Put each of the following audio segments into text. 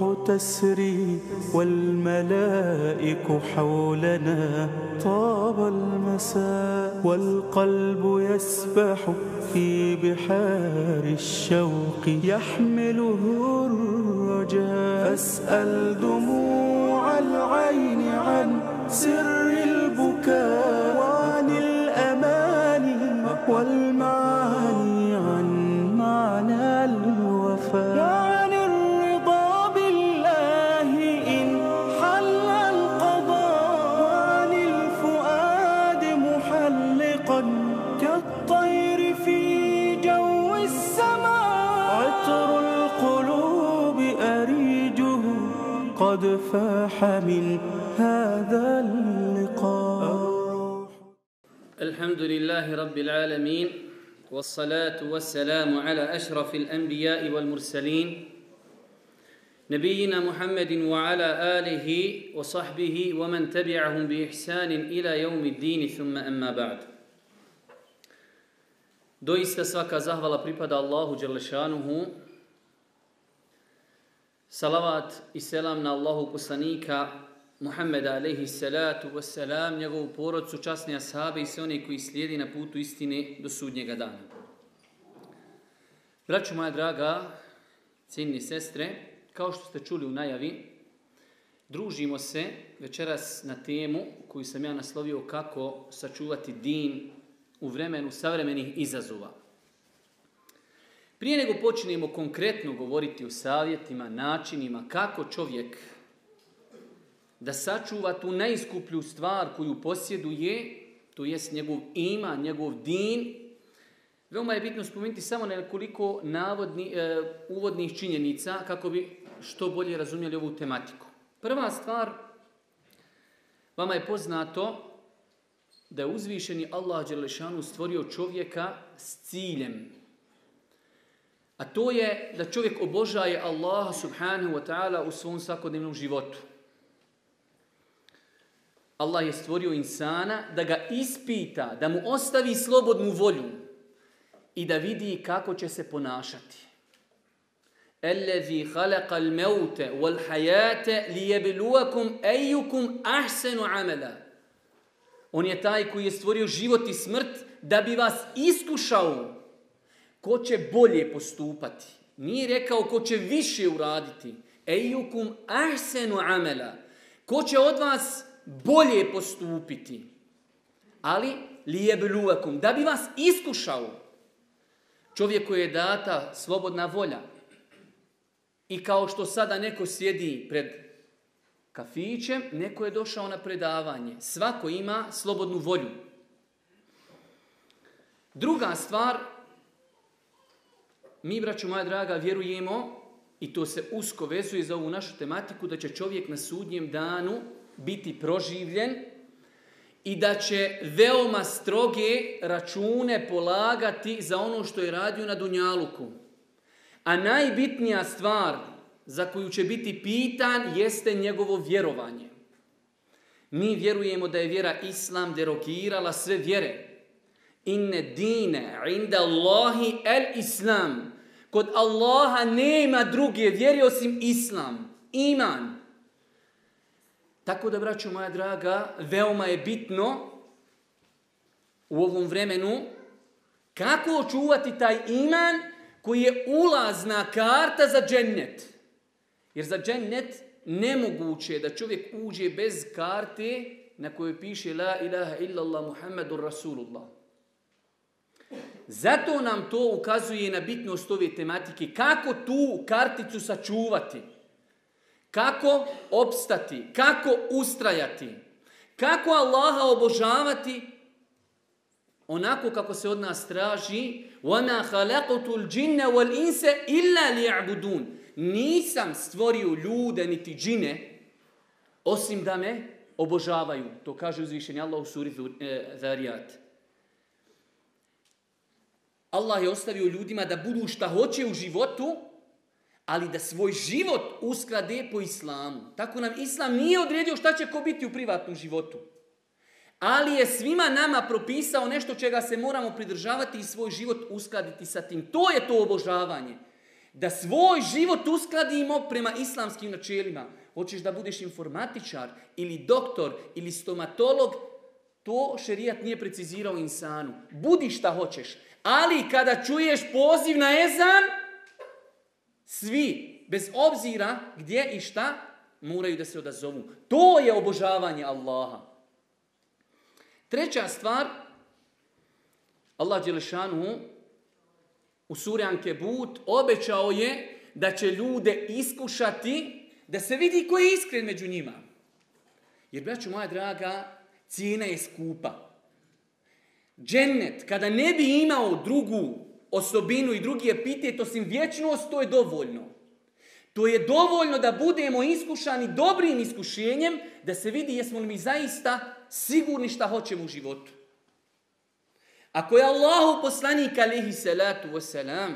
والروح تسري والملائك حولنا. طاب المساء والقلب يسبح في بحار الشوق. يحمله الرجاء. فاسأل دموع العين عن سر فاح من هذا اللقاء. الحمد لله رب العالمين والصلاة والسلام على أشرف الأنبياء والمرسلين. نبينا محمد وعلى آله وصحبه ومن تبعهم بإحسان إلى يوم الدين ثم أما بعد. Doista svaka zahvala pripada Allahu Đelešanuhu. Salavat i selam na Allahu poslanika Muhammeda alaihi salatu wassalam, njegovu porodcu, časni ashabe i sve oni koji slijedi na putu istine do sudnjega dana. Braćo moja draga, cijenni sestre, kao što ste čuli u najavi, družimo se večeras na temu koju sam ja naslovio kako sačuvati din u vremenu savremenih izazova. Prije nego počnemo konkretno govoriti o savjetima, načinima kako čovjek da sačuva tu najskuplju stvar koju posjeduje, to jest njegov ima, njegov din, veoma je bitno spomenuti samo nekoliko navodni, e, uvodnih činjenica kako bi što bolje razumjeli ovu tematiku. Prva stvar, vama je poznato da je uzvišeni Allah Đelešanu stvorio čovjeka s ciljem. A to je da čovjek obožaje Allaha subhanahu wa ta'ala u svom svakodnevnom životu. Allah je stvorio insana da ga ispita, da mu ostavi slobodnu volju i da vidi kako će se ponašati. Ellezi khalaqa al-mauta wal-hayata liyabluwakum ayyukum ahsanu amala. On je taj koji je stvorio život i smrt da bi vas iskušao ko će bolje postupati. Nije rekao ko će više uraditi. Ejukum ahsenu amela. Ko će od vas bolje postupiti. Ali lijebluvakum. Da bi vas iskušao. Čovjek koji je data slobodna volja. I kao što sada neko sjedi pred kafićem, neko je došao na predavanje. Svako ima slobodnu volju. Druga stvar, mi, braću moja draga, vjerujemo, i to se usko vezuje za ovu našu tematiku, da će čovjek na sudnjem danu biti proživljen i da će veoma stroge račune polagati za ono što je radio na Dunjaluku. A najbitnija stvar za koju će biti pitan jeste njegovo vjerovanje. Mi vjerujemo da je vjera Islam derogirala sve vjere. Inne dine inda Allahi el Islam. Kod Allaha nema druge vjere osim Islam. Iman. Tako da, braćo moja draga, veoma je bitno u ovom vremenu kako očuvati taj iman koji je ulazna karta za džennet. Jer za džennet nemoguće je da čovjek uđe bez karte na kojoj piše La ilaha illallah Muhammedur Rasulullah. Zato nam to ukazuje na bitnost ove tematike. Kako tu karticu sačuvati? Kako opstati? Kako ustrajati? Kako Allaha obožavati? Onako kako se od nas traži وَمَا خَلَقُتُ الْجِنَّ وَالْإِنْسَ إِلَّا لِيَعْبُدُونَ Nisam stvorio ljude niti džine osim da me obožavaju. To kaže uzvišeni Allah u suri Zarijat. Allah je ostavio ljudima da budu šta hoće u životu, ali da svoj život usklade po islamu. Tako nam islam nije odredio šta će ko biti u privatnom životu. Ali je svima nama propisao nešto čega se moramo pridržavati i svoj život uskladiti sa tim. To je to obožavanje. da svoj život uskladimo prema islamskim načelima. Hoćeš da budeš informatičar ili doktor ili stomatolog, to šerijat nije precizirao insanu. Budi šta hoćeš. Ali kada čuješ poziv na ezan, svi, bez obzira gdje i šta, moraju da se odazovu. To je obožavanje Allaha. Treća stvar, Allah Đelešanu u suri Ankebut obećao je da će ljude iskušati da se vidi ko je iskren među njima. Jer, braću moja draga, cijena je skupa. Džennet, kada ne bi imao drugu osobinu i drugi epitet osim vječnost, to je dovoljno. To je dovoljno da budemo iskušani dobrim iskušenjem, da se vidi jesmo li mi zaista sigurni šta hoćemo u životu. Ako je Allahu poslanik alihi salatu wasalam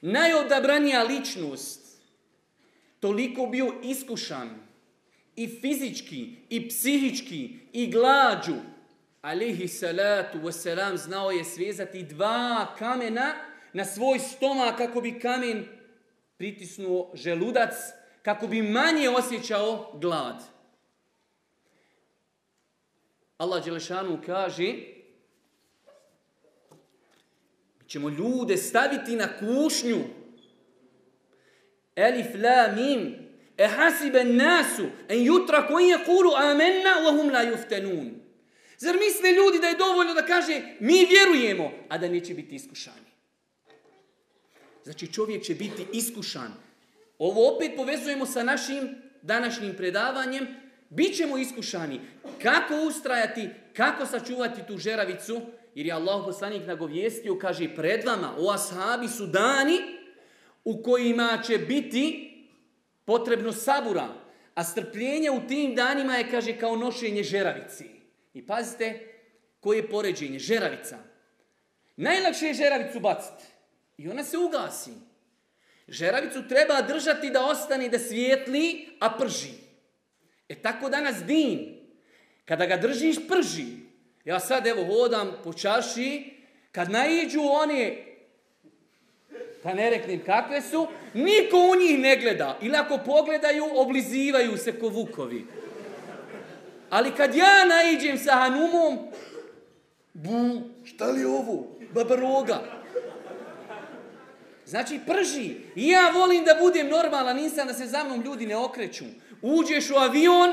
najodabranija ličnost, toliko bio iskušan i fizički, i psihički, i glađu, alihi salatu wasalam znao je svezati dva kamena na svoj stomak kako bi kamen pritisnuo želudac, kako bi manje osjećao glad. Allah Đelešanu kaže mi ćemo ljude staviti na kušnju. Elif la mim. E hasibe nasu en jutra koji je kulu amenna wa hum la juftenun. Zar misle ljudi da je dovoljno da kaže mi vjerujemo, a da neće biti iskušani? Znači čovjek će biti iskušan. Ovo opet povezujemo sa našim današnjim predavanjem. Bićemo iskušani. Kako ustrajati, kako sačuvati tu žeravicu? Jer je Allah poslanik nagovijestio, kaže, pred vama, o ashabi su dani u kojima će biti potrebno sabura. A strpljenje u tim danima je, kaže, kao nošenje žeravici. I pazite, koje je poređenje? Žeravica. Najlakše je žeravicu baciti. I ona se ugasi. Žeravicu treba držati da ostane da svijetli, a prži. E tako danas din. Kada ga držiš, prži. Ja sad evo hodam po čaši, kad naiđu one, da ne reknem kakve su, niko u njih ne gleda. Ili ako pogledaju, oblizivaju se ko vukovi. Ali kad ja naiđem sa Hanumom, bu, šta li ovo? Babaroga. Znači prži. I ja volim da budem normalan, nisam da se za mnom ljudi ne okreću. Uđeš u avion,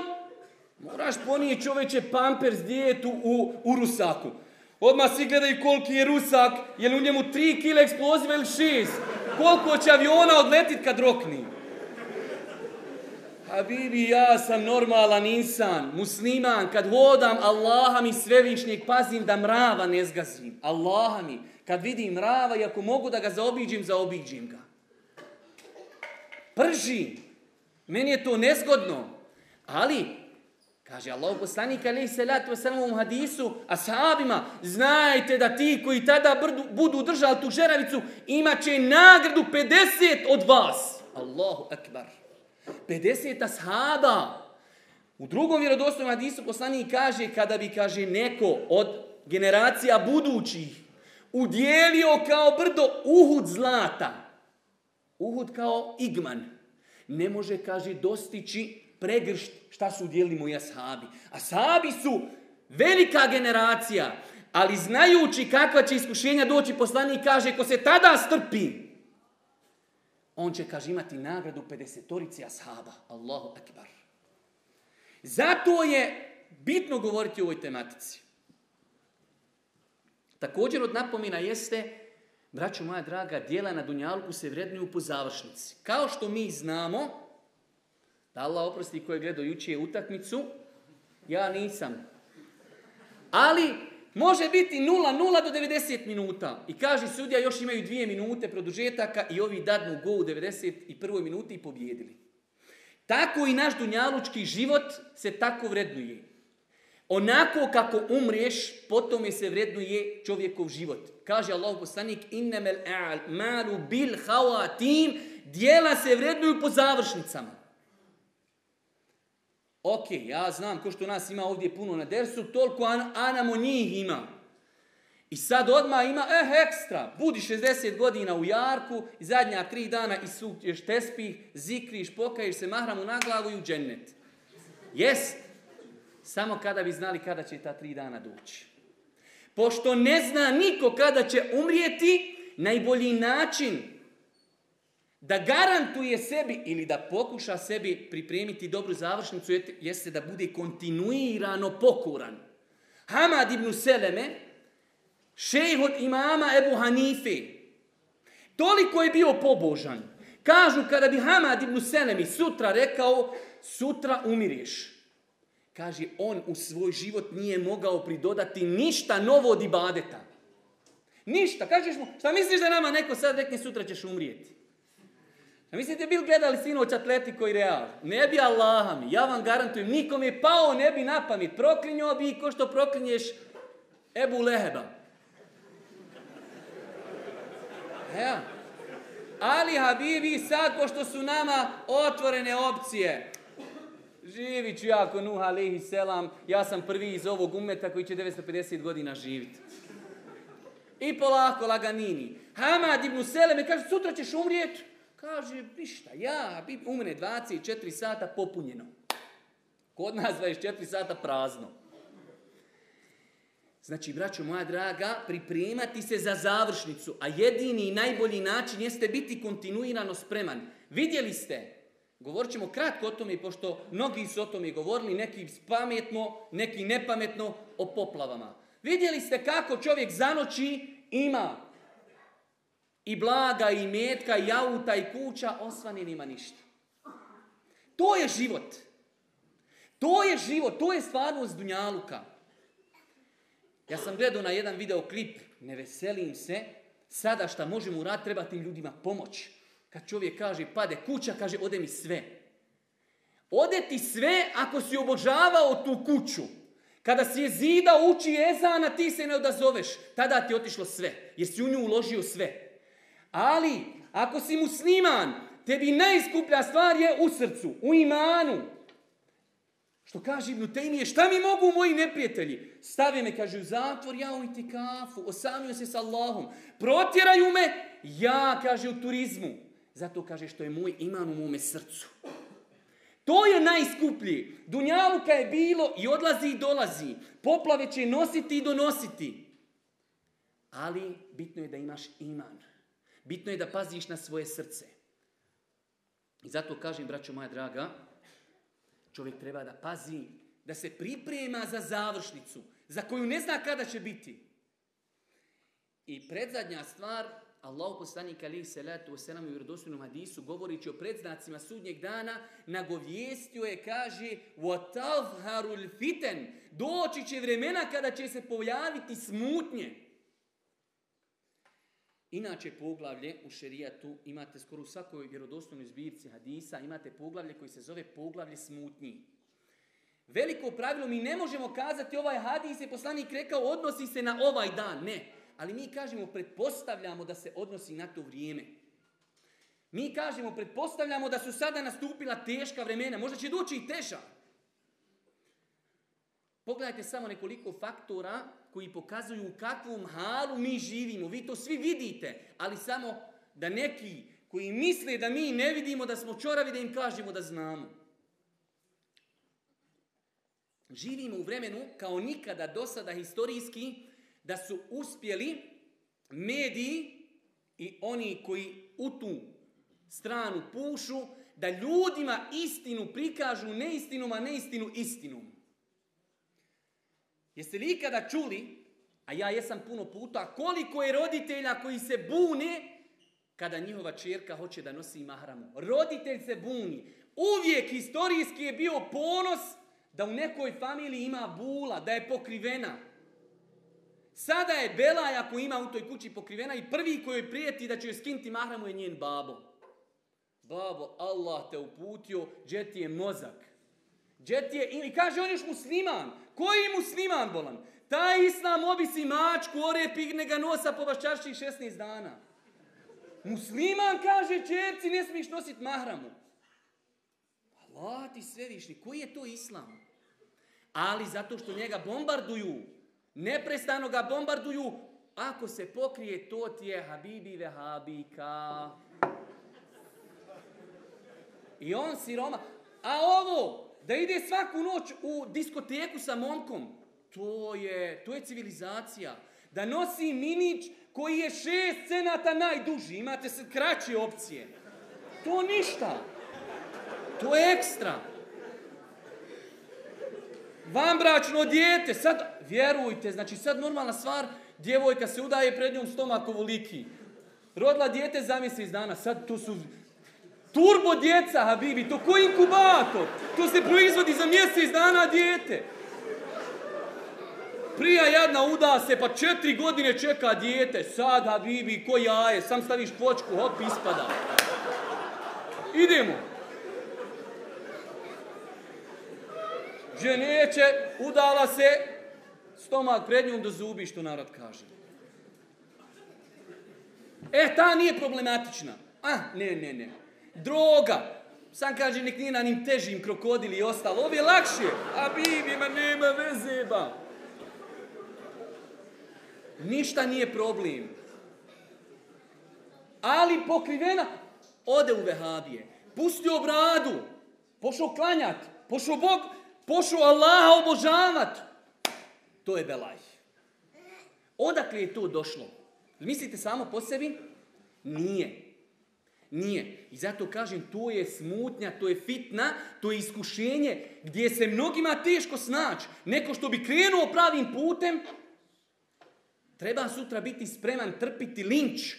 moraš ponije čoveče pampers dijetu u, u rusaku. Odmah svi gledaju koliki je rusak, je li u njemu 3 kila eksploziva ili 6. Koliko će aviona odletit kad rokni. A bibi, ja sam normalan insan, musliman, kad hodam Allaha mi svevišnjeg pazim da mrava ne zgazim. Allaha mi. Kad vidim mrava i ako mogu da ga zaobiđim, zaobiđim ga. Prži. Meni je to nezgodno. Ali, kaže Allah poslanik alaih salatu wasalam u hadisu, ashabima, znajte da ti koji tada budu držali tu žeravicu, imat će nagradu 50 od vas. Allahu akbar. 50 ashaba. U drugom vjerodostojnom hadisu poslanik kaže, kada bi, kaže, neko od generacija budućih udjelio kao brdo uhud zlata. Uhud kao igman. Ne može, kaže, dostići pregršt šta su udjelili moji ashabi. Ashabi su velika generacija, ali znajući kakva će iskušenja doći poslanik kaže, ko se tada strpi, on će, kaže, imati nagradu 50-torici ashaba. Allahu akbar. Zato je bitno govoriti o ovoj tematici. Također od napomina jeste, braćo moja draga, dijela na Dunjalku se vrednuju po završnici. Kao što mi znamo, da Allah oprosti koje je gledao jučije utakmicu, ja nisam. Ali može biti 0-0 do 90 minuta. I kaže sudija još imaju dvije minute produžetaka i ovi dadnu go u 91. minuti i pobjedili. Tako i naš dunjalučki život se tako vrednuje. Onako kako umriješ, potom je se vrednuje čovjekov život. Kaže Allah poslanik, innemel malu bil hawatim, dijela se vrednuju po završnicama. Ok, ja znam, ko što nas ima ovdje puno na dersu, toliko an, anamo njih ima. I sad odmah ima, eh, ekstra, budi 60 godina u jarku i zadnja tri dana isukćeš tespih, zikriš, pokaješ se mahramu na glavu i u džennet. Jest, samo kada bi znali kada će ta tri dana doći. Pošto ne zna niko kada će umrijeti, najbolji način da garantuje sebi ili da pokuša sebi pripremiti dobru završnicu jeste da bude kontinuirano pokuran. Hamad ibn Seleme, šejh od imama Ebu Hanife, toliko je bio pobožan. Kažu kada bi Hamad ibn Selemi sutra rekao, sutra umiriš. Kaže, on u svoj život nije mogao pridodati ništa novo od ibadeta. Ništa. Kažeš mu, šta misliš da nama neko sad rekne sutra ćeš umrijeti? A mislite bil gledali sinoć Atletiko i Real? Ne bi Allaha mi, ja vam garantujem, nikom je pao, ne bi na pamet. Proklinjao bi ko što proklinješ Ebu Leheba. Ja. Ali Habibi, sad pošto su nama otvorene opcije, živit ću ja ko Nuh alaihi selam, ja sam prvi iz ovog umeta koji će 950 godina živiti. I polako laganini. Hamad ibn Seleme kaže, sutra ćeš umrijeti. Kaže, ništa, ja, bi umre 24 sata popunjeno. Kod nas 24 sata prazno. Znači, braćo moja draga, pripremati se za završnicu, a jedini i najbolji način jeste biti kontinuirano spreman. Vidjeli ste, govorit ćemo kratko o tome, pošto mnogi su o tome govorili, neki pametno, neki nepametno, o poplavama. Vidjeli ste kako čovjek zanoći ima i blaga, i metka, i auta, i kuća, osvani nima ništa. To je život. To je život, to je stvarnost Dunjaluka. Ja sam gledao na jedan videoklip, ne veselim se, sada šta možemo uraditi, treba tim ljudima pomoć. Kad čovjek kaže, pade kuća, kaže, ode mi sve. Ode ti sve ako si obožavao tu kuću. Kada si je zida uči ezana, ti se ne odazoveš. Tada ti je otišlo sve, jer si u nju uložio sve. Ali, ako si musliman, tebi najskuplja stvar je u srcu, u imanu. Što kaže Ibn Tejmije, šta mi mogu moji neprijatelji? Stave me, kaže, u zatvor, ja u kafu, osamio se s Allahom. Protjeraju me, ja, kaže, u turizmu. Zato kaže što je moj iman u mome srcu. To je najskuplji. Dunjaluka je bilo i odlazi i dolazi. Poplave će nositi i donositi. Ali bitno je da imaš iman. Bitno je da paziš na svoje srce. I zato kažem, braćo moja draga, čovjek treba da pazi, da se priprema za završnicu, za koju ne zna kada će biti. I predzadnja stvar, Allah poslanik ali se letu u selam u vjerodostojnom hadisu, govorići o predznacima sudnjeg dana, nagovijestio je, kaže, وَتَظْهَرُ fiten Doći će vremena kada će se pojaviti smutnje. Inače poglavlje u šerijatu imate skoro u svakoj vjerodostojnoj zbirci hadisa, imate poglavlje koji se zove poglavlje smutnji. Veliko pravilo, mi ne možemo kazati ovaj hadis je poslanik rekao odnosi se na ovaj dan, ne. Ali mi kažemo, pretpostavljamo da se odnosi na to vrijeme. Mi kažemo, pretpostavljamo da su sada nastupila teška vremena, možda će doći i teža. Pogledajte samo nekoliko faktora koji pokazuju u kakvom halu mi živimo. Vi to svi vidite, ali samo da neki koji misle da mi ne vidimo, da smo čoravi, da im kažemo da znamo. Živimo u vremenu kao nikada do sada historijski da su uspjeli mediji i oni koji u tu stranu pušu, da ljudima istinu prikažu neistinom, a neistinu istinom. Jeste li ikada čuli, a ja jesam puno puta, koliko je roditelja koji se bune kada njihova čerka hoće da nosi mahramu. Roditelj se buni. Uvijek historijski je bio ponos da u nekoj familiji ima bula, da je pokrivena. Sada je Belaj ako ima u toj kući pokrivena i prvi koji prijeti da će joj skinti mahramu je njen babo. Babo, Allah te uputio, gdje ti je mozak? Gdje ti je, i kaže on još musliman. Koji musliman bolan? Taj islam obisi mačku, orepig, ga nosa po vaščarši 16 dana. Musliman kaže čerci ne smiješ nositi mahramu. Allah ti svevišnji, koji je to islam? Ali zato što njega bombarduju, neprestano ga bombarduju Ako se pokrije, to ti je Habibi Vehabika. I on siroma. A ovo, da ide svaku noć u diskoteku sa momkom, to je, to je civilizacija. Da nosi minić koji je šest cenata najduži. Imate se kraće opcije. To ništa. To je ekstra. Vanbračno dijete, sad, vjerujte, znači sad normalna stvar, djevojka se udaje pred njom stomak ovoliki. Rodila dijete za mjesec dana, sad to su turbo djeca, Habibi, to ko inkubator. To se proizvodi za mjesec dana dijete. Prija jadna uda se, pa četiri godine čeka dijete. Sad, Habibi, ko jaje, sam staviš počku, hop, ispada. Idemo. Ženeće, udala se, stomak pred njom do zubi, što narod kaže. E, ta nije problematična. A, ne, ne, ne. Droga. Sam kaže, nek nije na njim težim krokodili i ostalo. Ovo je lakše. A bibima nema veze, ba. Ništa nije problem. Ali pokrivena, ode u vehabije. Pustio bradu. Pošao klanjat. Pošao Bog, pošao Allaha obožavat. To je belaj. Odakle je to došlo? Mislite samo po sebi? Nije. Nije. I zato kažem, to je smutnja, to je fitna, to je iskušenje gdje se mnogima teško snaći. Neko što bi krenuo pravim putem, treba sutra biti spreman trpiti linč.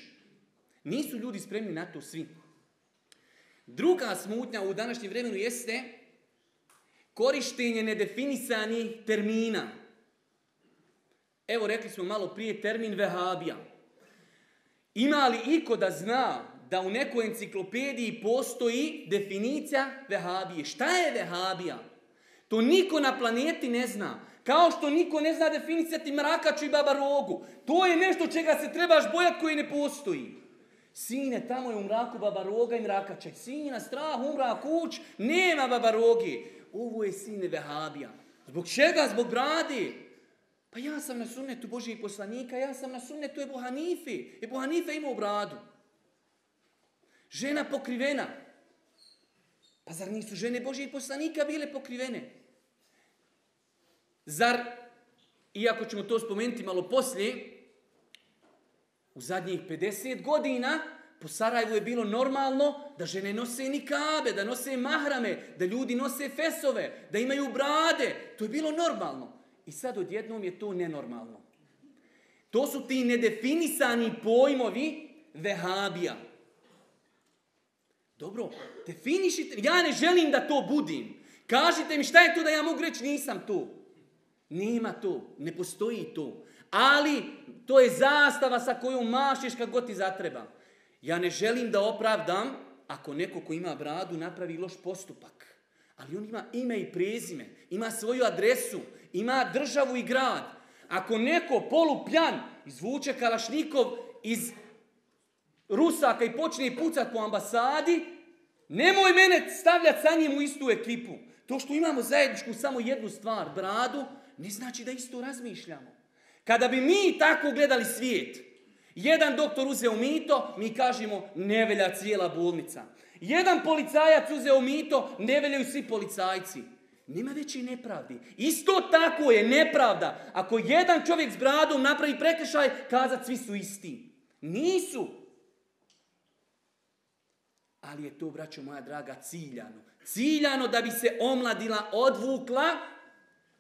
Nisu ljudi spremni na to svi. Druga smutnja u današnjem vremenu jeste korištenje nedefinisanih termina. Evo rekli smo malo prije termin vehabija. Ima li iko da zna da u nekoj enciklopediji postoji definicija vehabije? Šta je vehabija? To niko na planeti ne zna. Kao što niko ne zna definicija ti mrakaču i baba rogu. To je nešto čega se trebaš bojati koji ne postoji. Sine, tamo je u mraku baba roga i mrakače. Sina, strah, umra kuć, nema baba rogi. Ovo je sine vehabija. Zbog čega? Zbog bradi. Pa ja sam na sunnetu Božijeg poslanika, ja sam na sunnetu Ebu Hanifi. Ebu Hanife imao bradu. Žena pokrivena. Pa zar nisu žene Božijeg poslanika bile pokrivene? Zar, iako ćemo to spomenuti malo poslije, u zadnjih 50 godina po Sarajevu je bilo normalno da žene nose nikabe, da nose mahrame, da ljudi nose fesove, da imaju brade. To je bilo normalno. I sad odjednom je to nenormalno. To su ti nedefinisani pojmovi vehabija. Dobro, definišite, ja ne želim da to budim. Kažite mi šta je to da ja mogu reći nisam to. Nema to, ne postoji to. Ali to je zastava sa kojom mašiš kad god ti zatreba. Ja ne želim da opravdam ako neko ko ima bradu napravi loš postupak. Ali on ima ime i prezime, ima svoju adresu, ima državu i grad. Ako neko polupjan izvuče kalašnikov iz Rusaka i počne pucat po ambasadi, nemoj mene stavljati sa njim u istu ekipu. To što imamo zajedničku samo jednu stvar, bradu, ne znači da isto razmišljamo. Kada bi mi tako gledali svijet, jedan doktor uzeo mito, mi kažemo ne velja cijela bolnica. Jedan policajac uzeo mito, ne veljaju svi policajci. Nema veći nepravdi. Isto tako je nepravda. Ako jedan čovjek s bradom napravi prekršaj, kazat svi su isti. Nisu. Ali je to, braćo moja draga, ciljano. Ciljano da bi se omladila odvukla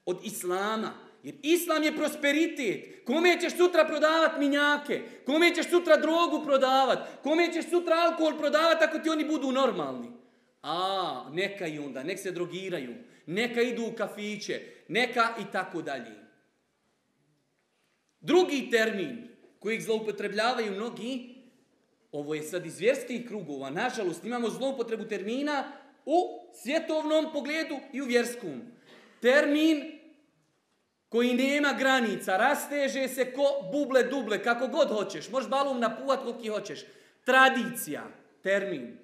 od islama. Jer islam je prosperitet. Kome ćeš sutra prodavat minjake? Kome ćeš sutra drogu prodavat? Kome ćeš sutra alkohol prodavat ako ti oni budu normalni? A, neka i onda, nek se drogiraju, neka idu u kafiće, neka i tako dalje. Drugi termin kojeg zloupotrebljavaju mnogi, ovo je sad iz vjerskih krugova, nažalost imamo zloupotrebu termina u svjetovnom pogledu i u vjerskom. Termin koji nema granica, rasteže se ko buble duble, kako god hoćeš. Možeš balum napuvat koliko hoćeš. Tradicija, termin.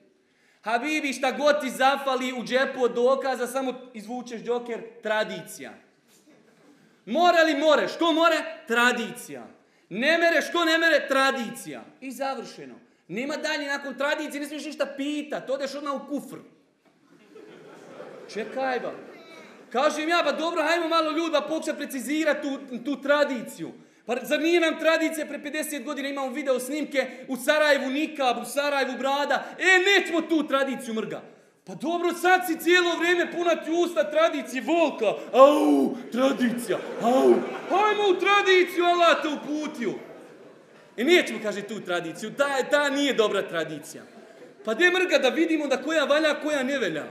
Habibi, šta god ti zafali u džepu od dokaza, samo izvučeš džoker, tradicija. More li more? Što more? Tradicija. Ne mere, što ne mere? Tradicija. I završeno. Nema dalje nakon tradicije, ne smiješ ništa pitat. Odeš odmah u kufr. Čekaj ba. Kažem ja, pa dobro, hajmo malo ljudba pokušati precizirati tu, tu tradiciju. Pa zar nije nam tradicija, pre 50 godina imamo video snimke u Sarajevu nikab, u Sarajevu brada. E, nećemo tu tradiciju mrga. Pa dobro, sad si cijelo vrijeme puna ti usta tradicije volka. Au, tradicija, au. Hajmo u tradiciju, Allah te uputio. E nećemo, kaže, tu tradiciju. Ta, ta nije dobra tradicija. Pa gdje mrga da vidimo da koja valja, koja ne velja.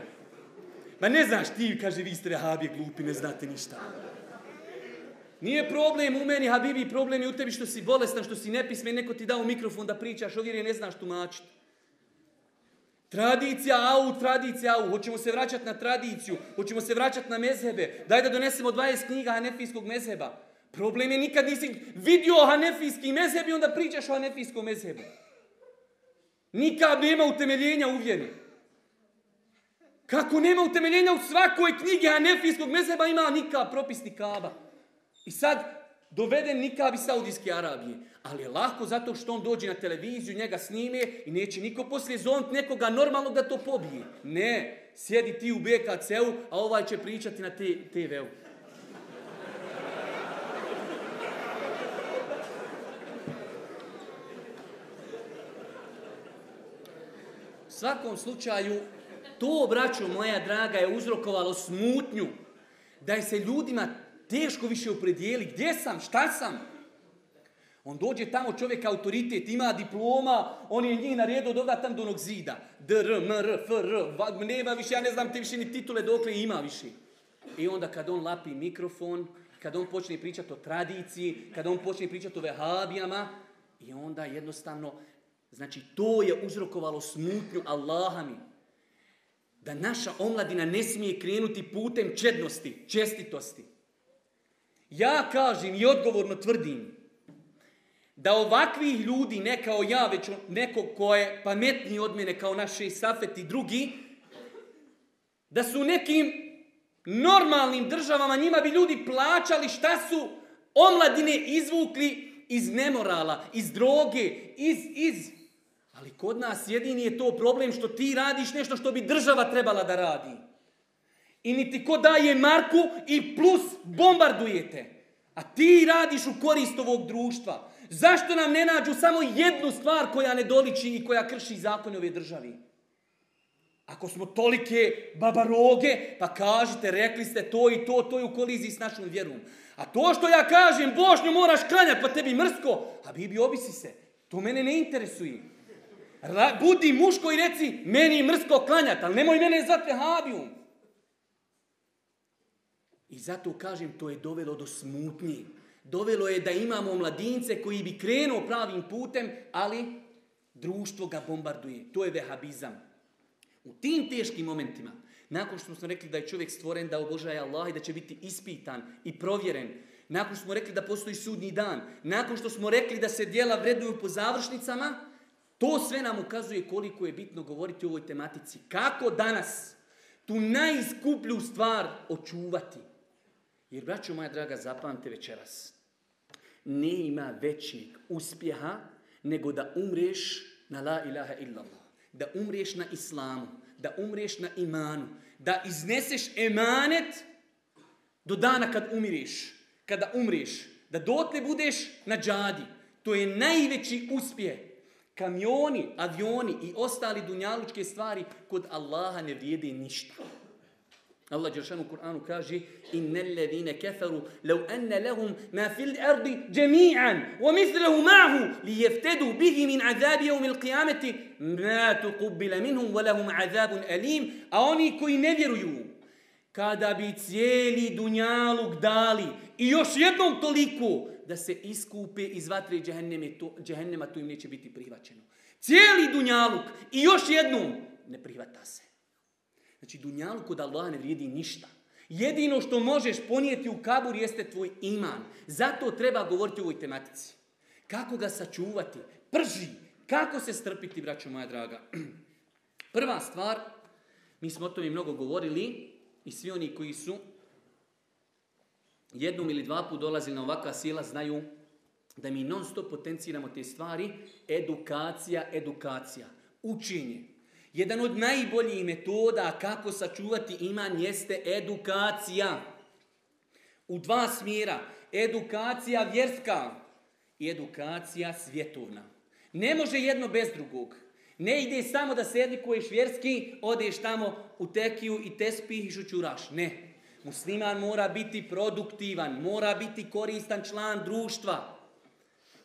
Ma ne znaš ti, kaže, vi ste rehabije glupi, ne znate ništa. Nije problem u meni, Habibi, problem je u tebi što si bolestan, što si nepismen, neko ti dao mikrofon da pričaš, ovdje ne znaš tumačiti. Tradicija, au, tradicija, au. Hoćemo se vraćati na tradiciju, hoćemo se vraćati na mezhebe. Daj da donesemo 20 knjiga Hanefijskog mezheba. Problem je nikad nisi vidio Hanefijski mezheb i onda pričaš o Hanefijskom mezhebu. Nikad nema utemeljenja u vjeri. Kako nema utemeljenja u svakoj knjigi Hanefijskog mezheba ima nikad propis nikaba. I sad doveden nikab iz Saudijske Arabije. Ali je lako zato što on dođe na televiziju, njega snime i neće niko poslije zont nekoga normalnog da to pobije. Ne, sjedi ti u BKC-u, a ovaj će pričati na TV-u. Svakom slučaju, to, braćo moja draga, je uzrokovalo smutnju. Da je se ljudima teško više opredijeli. Gdje sam? Šta sam? On dođe tamo, čovjek autoritet, ima diploma, on je njih naredio od ovda tam do onog zida. D, R, M, R, F, R, nema više, ja ne znam te više ni titule dokle ima više. I onda kad on lapi mikrofon, kad on počne pričati o tradiciji, kad on počne pričati o vehabijama, i onda jednostavno, znači to je uzrokovalo smutnju Allaha mi. Da naša omladina ne smije krenuti putem čednosti, čestitosti. Ja kažem i odgovorno tvrdim da ovakvih ljudi, ne kao ja, već neko ko je pametniji od mene kao naše Safet i drugi, da su nekim normalnim državama njima bi ljudi plaćali šta su omladine izvukli iz nemorala, iz droge, iz, iz. Ali kod nas jedini je to problem što ti radiš nešto što bi država trebala da radi. I niti ko daje marku i plus bombardujete. A ti radiš u korist ovog društva. Zašto nam ne nađu samo jednu stvar koja ne doliči i koja krši zakone ove državi? Ako smo tolike babaroge, pa kažite, rekli ste to i to, to je u koliziji s našom vjerom. A to što ja kažem, Bošnju moraš klanjati, pa tebi mrsko, a Bibi obisi se. To mene ne interesuje. Budi muško i reci, meni mrsko klanjati, ali nemoj mene zvati Habijum. I zato kažem, to je dovelo do smutnje. Dovelo je da imamo mladince koji bi krenuo pravim putem, ali društvo ga bombarduje. To je vehabizam. U tim teškim momentima, nakon što smo rekli da je čovjek stvoren da obožaje Allah i da će biti ispitan i provjeren, nakon što smo rekli da postoji sudnji dan, nakon što smo rekli da se dijela vrednuju po završnicama, to sve nam ukazuje koliko je bitno govoriti o ovoj tematici. Kako danas tu najskuplju stvar očuvati. Jer, braćo moja draga, zapamte večeras. Ne ima većeg uspjeha nego da umreš na la ilaha illallah. Da umreš na islamu. Da umreš na imanu. Da izneseš emanet do dana kad umireš. Kada umreš. Da dotle budeš na džadi. To je najveći uspjeh. Kamioni, avioni i ostali dunjalučke stvari kod Allaha ne vrijede ništa. Allah Đeršan u Kur'anu kaže Inne anna lahum ma fil ardi jami'an wa mithluhu ma'hu li yaftadu bihi min azab yawm al-qiyamati ma tuqbila minhum wa lahum azabun alim a oni koji ne vjeruju kada bi cijeli dunjaluk dali i još jednom toliko da se iskupe iz vatre džehennema, to im neće biti prihvaćeno. Cijeli dunjaluk i još jednom ne prihvata se. Znači, dunjalu kod Allaha ne vrijedi ništa. Jedino što možeš ponijeti u kabur jeste tvoj iman. Zato treba govoriti o ovoj tematici. Kako ga sačuvati? Prži. Kako se strpiti, braćo moja draga? Prva stvar, mi smo o tome mnogo govorili i svi oni koji su jednom ili dva put dolazili na ovakva sila znaju da mi non stop potenciramo te stvari, edukacija, edukacija, učenje. Jedan od najboljih metoda kako sačuvati iman jeste edukacija. U dva smjera. Edukacija vjerska i edukacija svjetovna. Ne može jedno bez drugog. Ne ide samo da se edukuješ vjerski, odeš tamo u tekiju i tespih i šućuraš. Ne. Musliman mora biti produktivan, mora biti koristan član društva,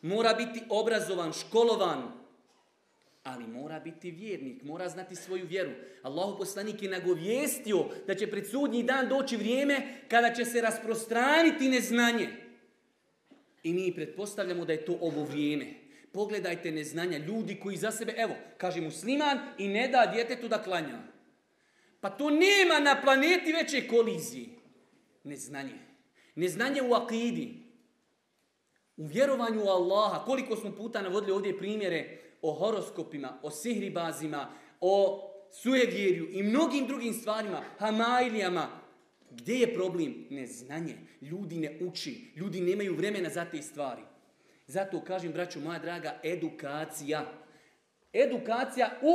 mora biti obrazovan, školovan, ali mora biti vjernik, mora znati svoju vjeru. Allahu poslanik je nagovijestio da će pred sudnji dan doći vrijeme kada će se rasprostraniti neznanje. I mi pretpostavljamo da je to ovo vrijeme. Pogledajte neznanja, ljudi koji za sebe, evo, kaže musliman i ne da djetetu da klanja. Pa to nema na planeti veće kolizije. Neznanje. Neznanje u akidi. U vjerovanju u Allaha. Koliko smo puta navodili ovdje primjere o horoskopima, o sihribazima, o sujevjerju i mnogim drugim stvarima, hamailijama. Gdje je problem? Neznanje. Ljudi ne uči. Ljudi nemaju vremena za te stvari. Zato kažem, braću moja draga, edukacija. Edukacija u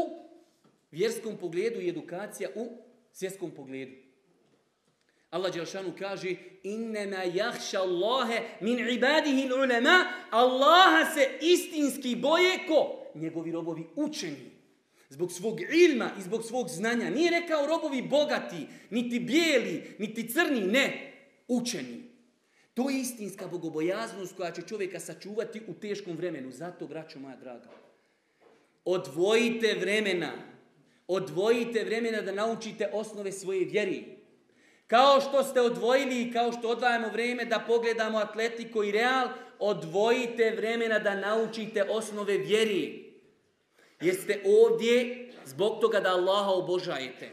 vjerskom pogledu i edukacija u svjetskom pogledu. Allah Đelšanu kaže Innena jahša Allahe min ibadihi ulema Allaha se istinski boje ko? Njegovi robovi učeni. Zbog svog ilma i zbog svog znanja. Nije rekao robovi bogati, niti bijeli, niti crni, ne. Učeni. To je istinska bogobojaznost koja će čovjeka sačuvati u teškom vremenu. Zato, braćo moja draga, odvojite vremena Odvojite vremena da naučite osnove svoje vjeri. Kao što ste odvojili i kao što odvajamo vrijeme da pogledamo Atletiko i Real, odvojite vremena da naučite osnove vjeri. Jeste ovdje zbog toga da Allaha obožajete.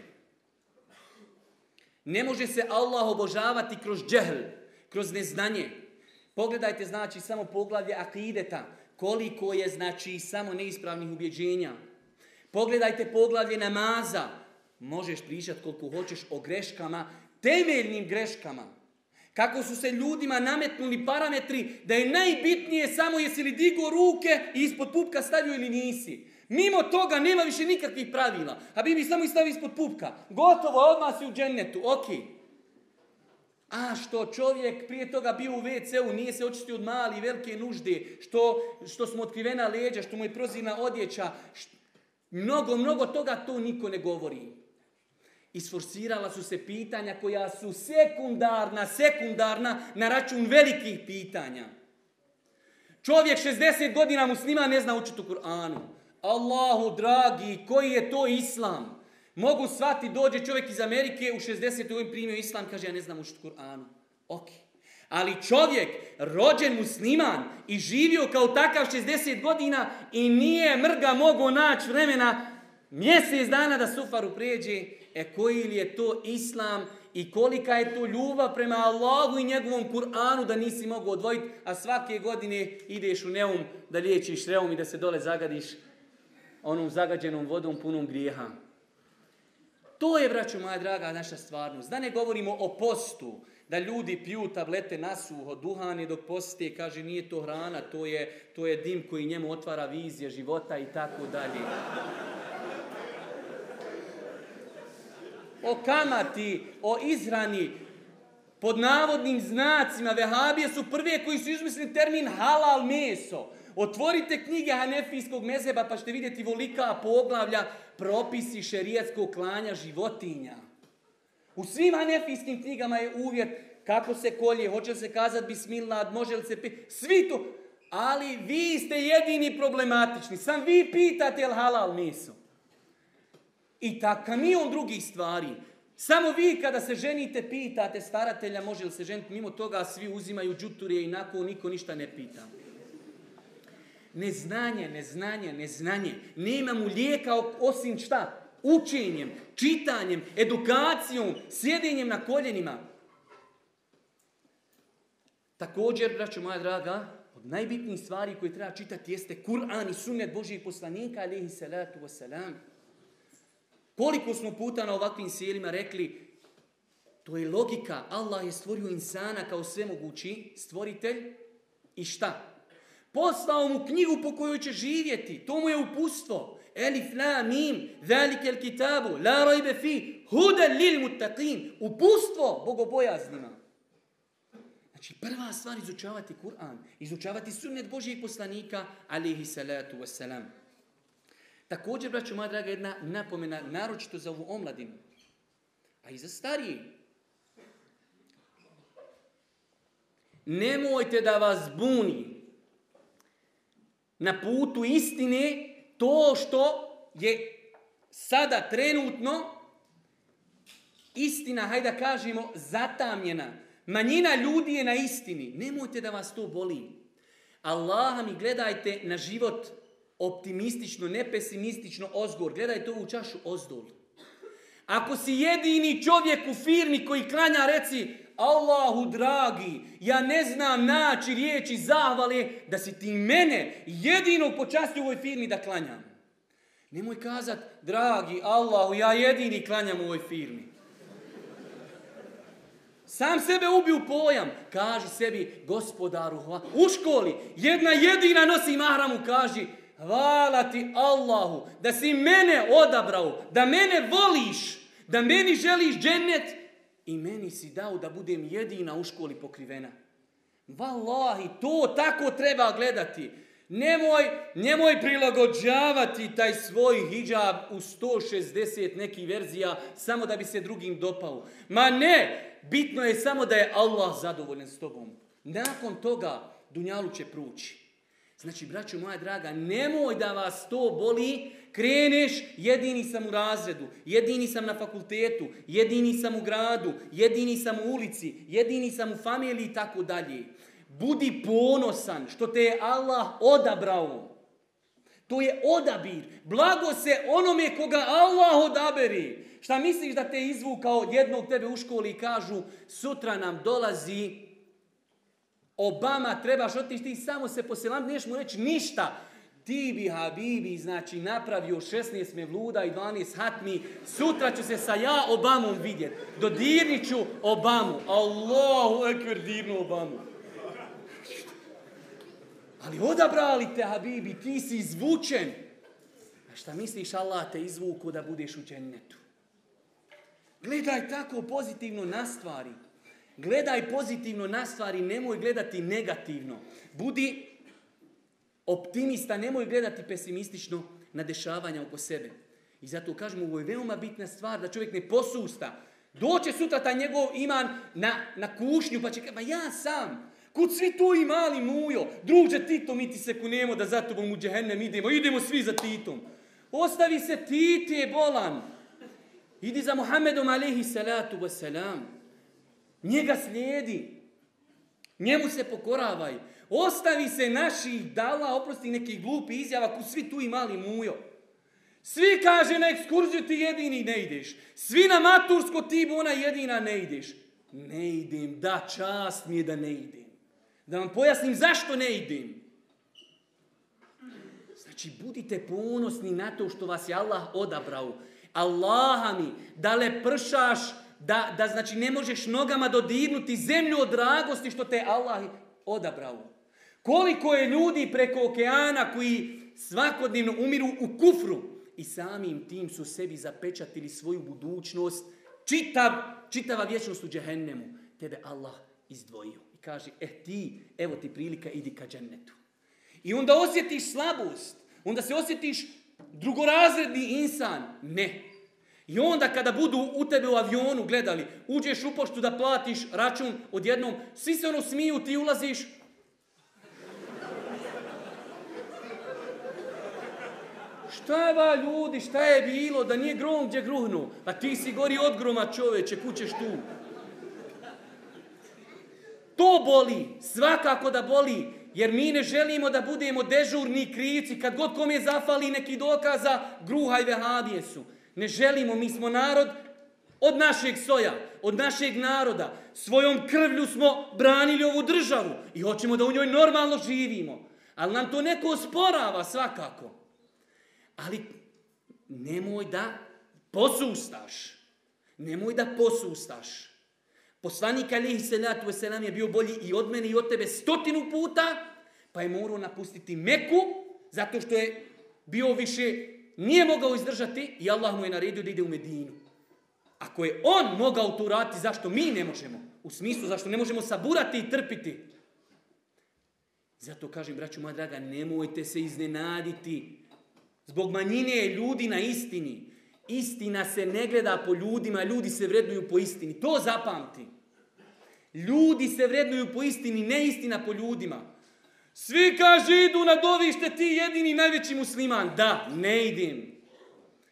Ne može se Allah obožavati kroz džehl, kroz neznanje. Pogledajte znači samo poglavlje akideta, koliko je znači samo neispravnih ubjeđenja. Pogledajte poglavlje namaza. Možeš pričati koliko hoćeš o greškama, temeljnim greškama. Kako su se ljudima nametnuli parametri da je najbitnije samo jesi li digo ruke i ispod pupka stavio ili nisi. Mimo toga nema više nikakvih pravila. A bi mi samo stavio ispod pupka. Gotovo, odmah si u džennetu. Ok. A što čovjek prije toga bio u WC-u, nije se očistio od mali i velike nužde, što, što smo otkrivena leđa, što mu je prozirna odjeća, Mnogo, mnogo toga to niko ne govori. Isforsirala su se pitanja koja su sekundarna, sekundarna na račun velikih pitanja. Čovjek 60 godina muslima ne zna učiti u Kur'anu. Allahu dragi, koji je to islam? Mogu svati, dođe čovjek iz Amerike u 60. godini primio islam, kaže ja ne znam učiti Kur'anu. Ok. Ali čovjek, rođen musliman i živio kao takav 60 godina i nije mrga mogao naći vremena mjesec dana da sufaru pređe, e koji li je to islam i kolika je to ljubav prema Allahu i njegovom Kur'anu da nisi mogao odvojiti, a svake godine ideš u neum da liječiš reum i da se dole zagadiš onom zagađenom vodom punom grijeha. To je, braćo moja draga, naša stvarnost. Da ne govorimo o postu, da ljudi piju tablete nasuho, duhani dok poste, kaže nije to hrana, to je, to je dim koji njemu otvara vizije života i tako dalje. O kamati, o izrani, pod navodnim znacima, vehabije su prve koji su izmislili termin halal meso. Otvorite knjige Hanefijskog mezeba pa ćete vidjeti volika poglavlja propisi šerijatskog klanja životinja. U svim anefijskim knjigama je uvjet kako se kolje, hoće se kazati bismillah, može li se pi... Svi to. Ali vi ste jedini problematični. Sam vi pitate jel halal meso. I ta kamion drugih stvari. Samo vi kada se ženite pitate staratelja može li se ženiti. Mimo toga svi uzimaju džuturije i nakon niko ništa ne pita. Neznanje, neznanje, neznanje. Nema mu lijeka osim šta? učenjem, čitanjem, edukacijom, sjedenjem na koljenima. Također, braćo moja draga, od najbitnijih stvari koje treba čitati jeste Kur'an i sunnet Božijeg poslanika, alihi salatu wasalam. Koliko smo puta na ovakvim sjelima rekli, to je logika. Allah je stvorio insana kao svemogući stvoritelj i šta? Poslao mu knjigu po kojoj će živjeti. To mu je upustvo. Elif, la, mim, velike el kitabu, la rajbe fi, hude lil mutaqin. Upustvo bogobojaznima. Znači, prva stvar izučavati Kur'an, izučavati sunnet Božijeg poslanika, alihi salatu wassalam. Također, braću moja draga, jedna napomena, naročito za ovu omladinu, a i za stariji. Nemojte da vas buni na putu istine to što je sada trenutno istina, hajde da kažemo, zatamljena. Manjina ljudi je na istini. Nemojte da vas to boli. Allaha mi gledajte na život optimistično, ne pesimistično, ozgor. Gledajte ovu čašu ozdol. Ako si jedini čovjek u firmi koji klanja, reci Allahu dragi, ja ne znam naći riječi zahvale da si ti mene jedino počasti u ovoj firmi da klanjam. Nemoj kazat, dragi Allahu, ja jedini klanjam u ovoj firmi. Sam sebe ubi u pojam. Kaži sebi, gospodaru, hvala. U školi, jedna jedina nosi mahramu, kaži, hvala ti Allahu, da si mene odabrao, da mene voliš, da meni želiš džennet i meni si dao da budem jedina u školi pokrivena. Wallahi, to tako treba gledati. Nemoj, nemoj prilagođavati taj svoj hijab u 160 nekih verzija samo da bi se drugim dopao. Ma ne, bitno je samo da je Allah zadovoljen s tobom. Nakon toga Dunjalu će prući. Znači, braćo moja draga, nemoj da vas to boli, kreneš, jedini sam u razredu, jedini sam na fakultetu, jedini sam u gradu, jedini sam u ulici, jedini sam u familiji i tako dalje. Budi ponosan što te je Allah odabrao. To je odabir. Blago se onome koga Allah odaberi. Šta misliš da te izvukao jednog tebe u školi i kažu sutra nam dolazi Obama, trebaš otići ti samo se poselam, neš mu reći ništa. Ti bi Habibi, znači, napravio 16 mevluda i 12 hatmi. Sutra ću se sa ja Obamom vidjeti. Dodirnit ću Obamu. Allahu ekver dirnu Obamu. Ali odabrali te, Habibi, ti si izvučen. A šta misliš, Allah te izvuku da budeš u džennetu? Gledaj tako pozitivno na stvari. Gledaj pozitivno na stvari, nemoj gledati negativno. Budi optimista, nemoj gledati pesimistično na dešavanja oko sebe. I zato kažemo, ovo je veoma bitna stvar da čovjek ne posusta. Doće sutra taj njegov iman na, na kušnju, pa će ma ja sam, Kud svi tu i mali mujo, druže Tito, mi ti se kunemo da za tobom u džehennem idemo, idemo svi za Titom. Ostavi se Tite bolan. Idi za Muhammedom alaihi salatu wasalam. Njega slijedi. Njemu se pokoravaj. Ostavi se naših dala, oprosti nekih glupi izjava, ku svi tu i mali mujo. Svi kaže na ekskurziju ti jedini ne ideš. Svi na matursko ti ona jedina ne ideš. Ne idem, da čast mi je da ne idem. Da vam pojasnim zašto ne idem. Znači, budite ponosni na to što vas je Allah odabrao. Allaha mi, da le pršaš, da, da znači ne možeš nogama dodirnuti zemlju od dragosti što te Allah odabrao. Koliko je ljudi preko okeana koji svakodnevno umiru u kufru i samim tim su sebi zapečatili svoju budućnost, čitav, čitava vječnost u džehennemu. Tebe Allah izdvojio kaže, e ti, evo ti prilika, idi ka džennetu. I onda osjetiš slabost, onda se osjetiš drugorazredni insan. Ne. I onda kada budu u tebe u avionu gledali, uđeš u poštu da platiš račun odjednom, svi se ono smiju, ti ulaziš, Šta je va ljudi, šta je bilo, da nije grom gdje gruhnu? Pa ti si gori od groma čoveče, kućeš tu. To boli, svakako da boli, jer mi ne želimo da budemo dežurni krivci, kad god kom je zafali neki dokaza, gruha i vehabije su. Ne želimo, mi smo narod od našeg soja, od našeg naroda. Svojom krvlju smo branili ovu državu i hoćemo da u njoj normalno živimo. Ali nam to neko osporava svakako. Ali nemoj da posustaš. Nemoj da posustaš. Poslanik alihi salatu wasalam je bio bolji i od mene i od tebe stotinu puta, Pa je morao napustiti Meku, zato što je bio više, nije mogao izdržati i Allah mu je naredio da ide u Medinu. Ako je on mogao to uraditi, zašto mi ne možemo? U smislu, zašto ne možemo saburati i trpiti? Zato kažem, braću moja draga, nemojte se iznenaditi. Zbog manjine ljudi na istini. Istina se ne gleda po ljudima, ljudi se vrednuju po istini. To zapamti. Ljudi se vrednuju po istini, ne istina po ljudima. Svi kaže idu na dovište, ti jedini najveći musliman. Da, ne idem.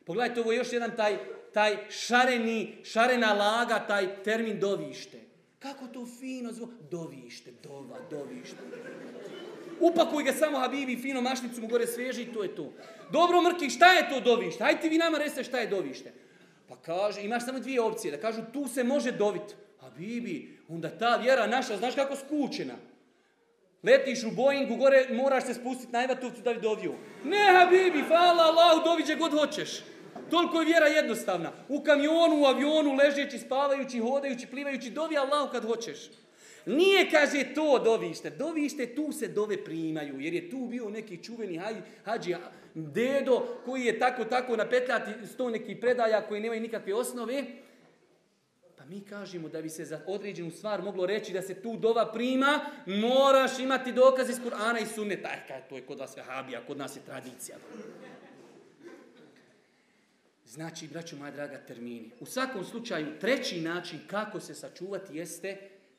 Pogledajte, ovo je još jedan taj, taj šareni, šarena laga, taj termin dovište. Kako to fino zvo? Dovište, dova, dovište. Upakuj ga samo Habibi, fino mašnicu mu gore sveži i to je to. Dobro Mrki, šta je to dovište? Hajde ti vi nama reste šta je dovište. Pa kaže, imaš samo dvije opcije, da kažu tu se može dovit. Habibi, onda ta vjera naša, znaš kako skučena. Letiš u Boeingu, gore moraš se spustiti na Ivatovcu da bi dovio. Ne, Habibi, hvala Allahu, doviđe god hoćeš. Toliko je vjera jednostavna. U kamionu, u avionu, ležeći, spavajući, hodajući, plivajući, dovi Allahu kad hoćeš. Nije, kaže, to dovište. Dovište tu se dove primaju, jer je tu bio neki čuveni hađi dedo koji je tako, tako napetljati sto nekih predaja koji nemaju nikakve osnove. Mi kažemo da bi se za određenu stvar moglo reći da se tu dova prima, moraš imati dokaz iz Kur'ana i sunneta. E, to je kod vas vehabija, kod nas je tradicija. Znači, braću moja draga, termini. U svakom slučaju, treći način kako se sačuvati jeste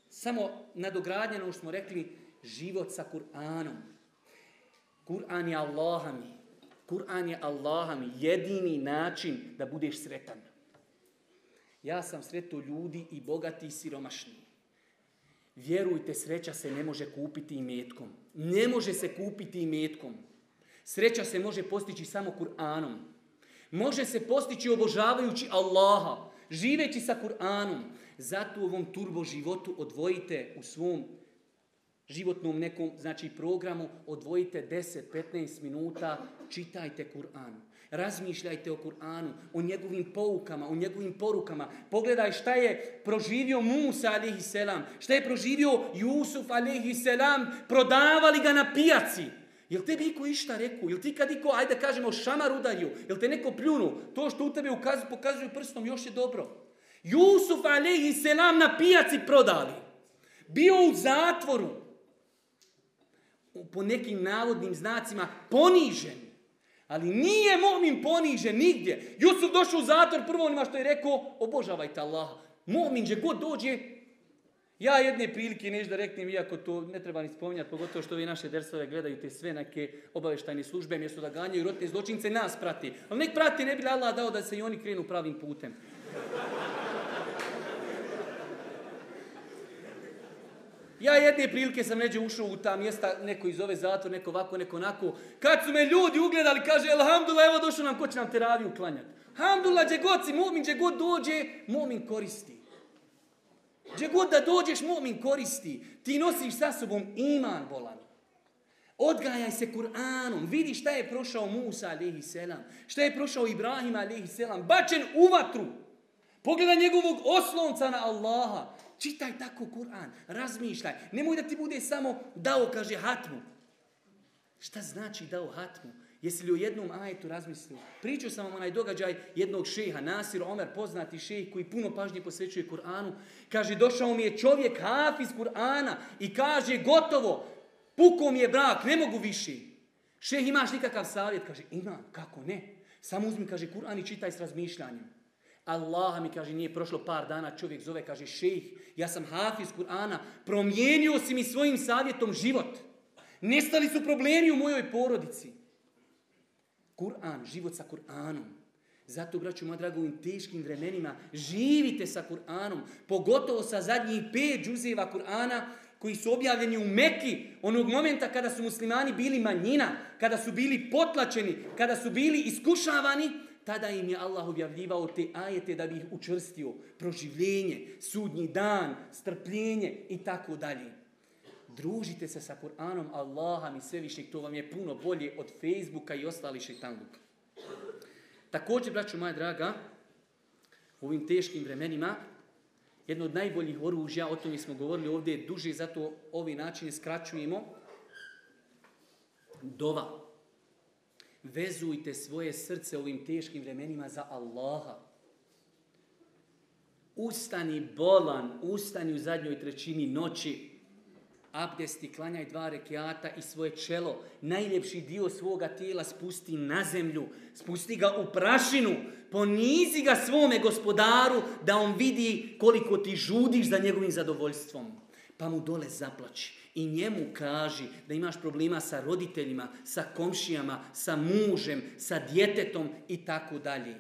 samo nadogradnjeno što smo rekli, život sa Kur'anom. Kur'an je Allahami. Kur'an je Allahami. Jedini način da budeš sretan. Ja sam sreto ljudi i bogati i siromašni. Vjerujte, sreća se ne može kupiti i metkom. Ne može se kupiti i metkom. Sreća se može postići samo Kur'anom. Može se postići obožavajući Allaha, živeći sa Kur'anom. Zato u ovom turbo životu odvojite u svom životnom nekom znači programu, odvojite 10-15 minuta, čitajte Kur'an. Razmišljajte o Kur'anu, o njegovim poukama, o njegovim porukama. Pogledaj šta je proživio Musa a.s. Šta je proživio Jusuf a.s. Prodavali ga na pijaci. Jel tebi iko išta rekao? Jel ti kad iko, ajde kažemo, šamar udarju? Jel te neko pljunu? To što u tebe ukazuju, pokazuju prstom još je dobro. Jusuf selam na pijaci prodali. Bio u zatvoru. Po nekim navodnim znacima ponižen. Ali nije momin ponižen nigdje. Jusuf došao u zatvor, prvo onima što je rekao, obožavajte Allaha. Momin gdje god dođe, ja jedne prilike nešto da reknem, iako to ne treba ni spominjati, pogotovo što vi naše dersove gledaju te sve neke obaveštajne službe, mjesto da ganjaju rotne zločince, nas prati. Ali nek prati, ne bi Allah dao da se i oni krenu pravim putem. Ja jedne prilike sam neđe ušao u ta mjesta, neko iz ove zatvor, neko ovako, neko onako. Kad su me ljudi ugledali, kaže, alhamdulillah, evo došao nam, ko će nam teraviju klanjati. Alhamdulillah, gdje god si mumin, gdje god dođe, mumin koristi. Gdje god da dođeš, mumin koristi. Ti nosiš sa sobom iman bolan. Odgajaj se Kur'anom. Vidi šta je prošao Musa, alaihi selam. Šta je prošao Ibrahim, alaihi selam. Bačen u vatru. Pogledaj njegovog oslonca na Allaha. Čitaj tako Kur'an, razmišljaj. Nemoj da ti bude samo dao, kaže, hatmu. Šta znači dao hatmu? Jesi li u jednom ajetu razmislio? Pričao sam vam onaj događaj jednog šeha, Nasir Omer, poznati šejh koji puno pažnje posvećuje Kur'anu. Kaže, došao mi je čovjek hafiz Kur'ana i kaže, gotovo, pukom je brak, ne mogu više. Šejh, imaš nikakav savjet? Kaže, imam, kako ne? Samo uzmi, kaže, Kur'an i čitaj s razmišljanjem. Allah mi kaže, nije prošlo par dana, čovjek zove, kaže, šejh, ja sam hafiz Kur'ana, promijenio si mi svojim savjetom život. Nestali su problemi u mojoj porodici. Kur'an, život sa Kur'anom. Zato, braću moja drago, u teškim vremenima živite sa Kur'anom, pogotovo sa zadnjih pet džuzeva Kur'ana koji su objavljeni u Meki, onog momenta kada su muslimani bili manjina, kada su bili potlačeni, kada su bili iskušavani, tada im je Allah objavljivao te ajete da bi ih učvrstio. Proživljenje, sudnji dan, strpljenje i tako dalje. Družite se sa Kur'anom Allaha mi sve više, to vam je puno bolje od Facebooka i ostali šeitanluka. Također, braću moja draga, u ovim teškim vremenima, jedno od najboljih oružja, o tome smo govorili ovdje duže, zato ovi načine skraćujemo, Dova. Vezujte svoje srce ovim teškim vremenima za Allaha. Ustani bolan, ustani u zadnjoj trećini noći, abdesti, klanjaj dva rekiata i svoje čelo, najljepši dio svoga tijela spusti na zemlju, spusti ga u prašinu, ponizi ga svome gospodaru da on vidi koliko ti žudiš za njegovim zadovoljstvom. Pa mu dole zaplači i njemu kaži da imaš problema sa roditeljima, sa komšijama, sa mužem, sa djetetom i tako dalje.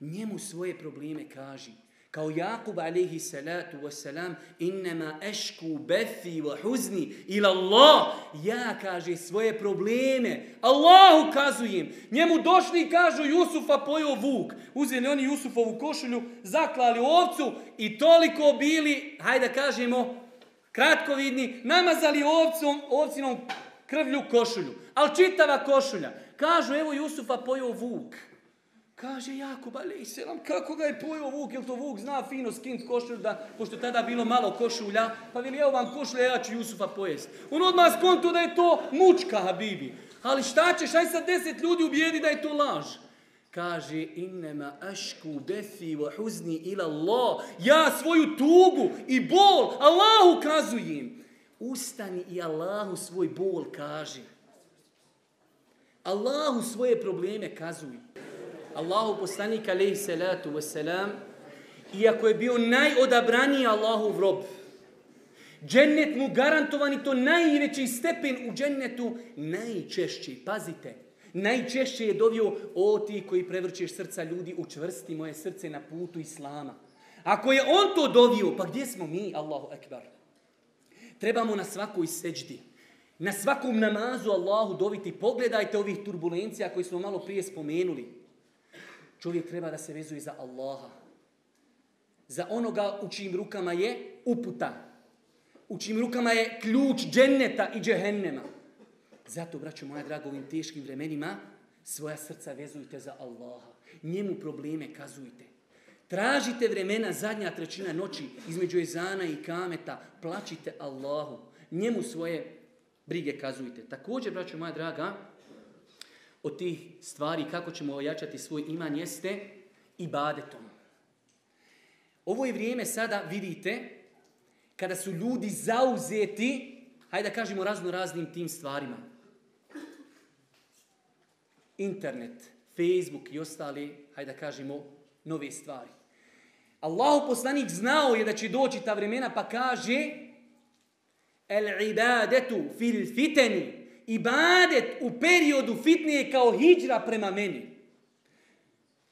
Njemu svoje probleme kaži. Kao Jakub alaihi salatu wasalam, innama ešku bethi wa huzni ila Allah. Ja, kaže, svoje probleme Allah ukazujem. Njemu došli i kažu Jusufa pojao vuk. Uzeli oni Jusufovu košulju, zaklali ovcu i toliko bili, hajde kažemo, kratkovidni, namazali ovcom, ovcinom krvlju košulju. Ali čitava košulja. Kažu, evo Jusufa pojao vuk. Kaže Jakub, ali selam, kako ga je pojao vuk, jel to vuk zna fino skint košulju, da, pošto tada bilo malo košulja, pa veli, evo vam košulja, ja ću Jusufa pojest. On odmah skonto da je to mučka, Habibi. Ali šta ćeš, aj sad deset ljudi ubijedi da je to laž. Kaže, innema ašku bethi wa huzni ila Allah. Ja svoju tugu i bol Allahu kazujem. Ustani i Allahu svoj bol kaži. Allahu svoje probleme kazuj. Allahu poslanik alaihi salatu wasalam, iako je bio najodabraniji Allahu rob, džennet mu garantovan i to najveći stepen u džennetu, najčešći, pazite, najčešće je dovio o ti koji prevrćeš srca ljudi, učvrsti moje srce na putu Islama. Ako je on to dovio, pa gdje smo mi, Allahu ekbar? Trebamo na svakoj seđdi, na svakom namazu Allahu doviti. Pogledajte ovih turbulencija koje smo malo prije spomenuli. Čovjek treba da se vezuje za Allaha. Za onoga u čijim rukama je uputa. U čijim rukama je ključ dženneta i džehennema. Zato, braćo moja drago, ovim teškim vremenima svoja srca vezujte za Allaha. Njemu probleme kazujte. Tražite vremena zadnja trećina noći između Ezana i Kameta. Plaćite Allahu. Njemu svoje brige kazujte. Također, braćo moja draga, od tih stvari kako ćemo ojačati svoj iman jeste ibadetom. Ovo je vrijeme sada, vidite, kada su ljudi zauzeti, hajde da kažemo razno raznim tim stvarima. Internet, Facebook i ostali, hajde da kažemo, nove stvari. Allahu poslanik znao je da će doći ta vremena pa kaže El ibadetu fil fiteni ibadet u periodu fitne je kao hijđra prema meni.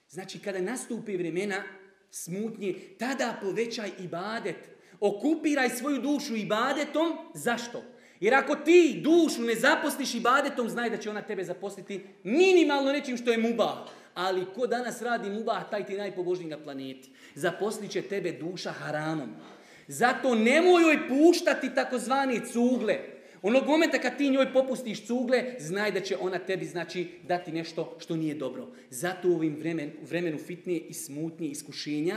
Znači, kada nastupi vremena smutnje, tada povećaj ibadet. Okupiraj svoju dušu ibadetom. Zašto? Jer ako ti dušu ne zaposliš ibadetom, znaj da će ona tebe zaposliti minimalno nečim što je mubah. Ali ko danas radi mubah, taj ti najpobožniji na planeti. Zaposlit će tebe duša haramom. Zato nemoj joj puštati takozvani cugle. Onog momenta kad ti njoj popustiš cugle, znaj da će ona tebi znači dati nešto što nije dobro. Zato u ovim vremen, vremenu fitnije i smutnije iskušenja,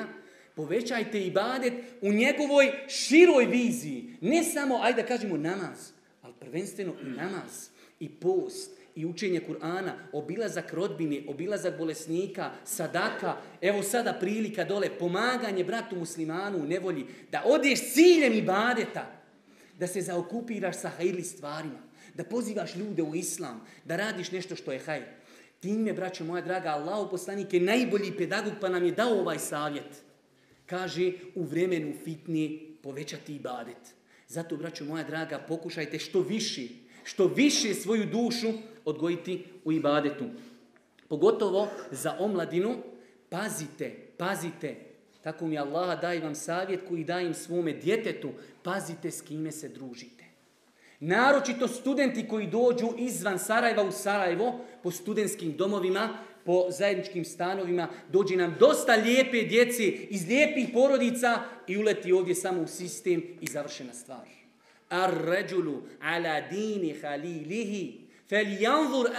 povećajte ibadet u njegovoj široj viziji. Ne samo, ajde da kažemo namaz, ali prvenstveno i namaz, i post, i učenje Kur'ana, obilazak rodbine, obilazak bolesnika, sadaka, evo sada prilika dole, pomaganje bratu muslimanu u nevolji, da odeš ciljem ibadeta, da se zaokupiraš sa hajli stvarima, da pozivaš ljude u islam, da radiš nešto što je hajr. Time, braćo moja draga, Allah poslanik je najbolji pedagog pa nam je dao ovaj savjet. Kaže, u vremenu fitnije povećati ibadet. Zato, braćo moja draga, pokušajte što više, što više svoju dušu odgojiti u ibadetu. Pogotovo za omladinu, pazite, pazite, tako mi Allah daje vam savjet koji dajem svome djetetu. Pazite s kime se družite. Naročito studenti koji dođu izvan Sarajeva u Sarajevo po studentskim domovima, po zajedničkim stanovima, dođe nam dosta lijepe djece iz lijepih porodica i uleti ovdje samo u sistem i završena stvar. Ar ređulu ala dini halilihi fel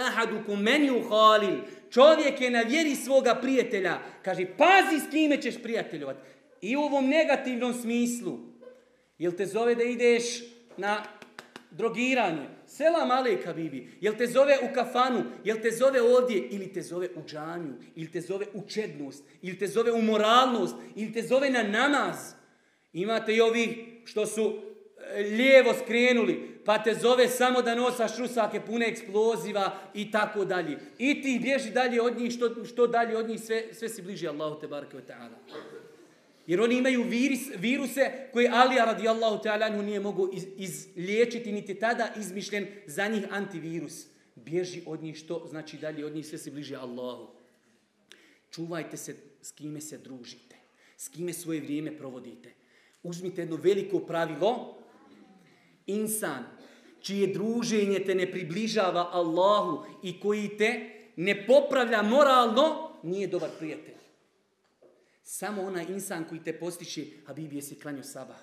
ahadukum menju halil. Čovjek je na vjeri svoga prijatelja. Kaže, pazi s kime ćeš prijateljovat. I u ovom negativnom smislu. Jel te zove da ideš na drogiranje. Selam alejka bibi. Jel te zove u kafanu? Jel te zove ovdje? Ili te zove u džamiju? Ili te zove u čednost? Ili te zove u moralnost? Ili te zove na namaz? Imate i ovi što su e, lijevo skrenuli, pa te zove samo da nosaš rusake pune eksploziva i tako dalje. I ti bježi dalje od njih, što, što dalje od njih, sve, sve si bliži Allahu te barake ta'ala. Jer oni imaju viris, viruse koje Alija radijallahu ta'ala nije mogu iz, izliječiti, niti tada izmišljen za njih antivirus. Bježi od njih što znači dalje od njih sve se bliže Allahu. Čuvajte se s kime se družite, s kime svoje vrijeme provodite. Uzmite jedno veliko pravilo. Insan čije druženje te ne približava Allahu i koji te ne popravlja moralno, nije dobar prijatelj. Samo onaj insan koji te postiče, Habibi, jesi klanio sabah?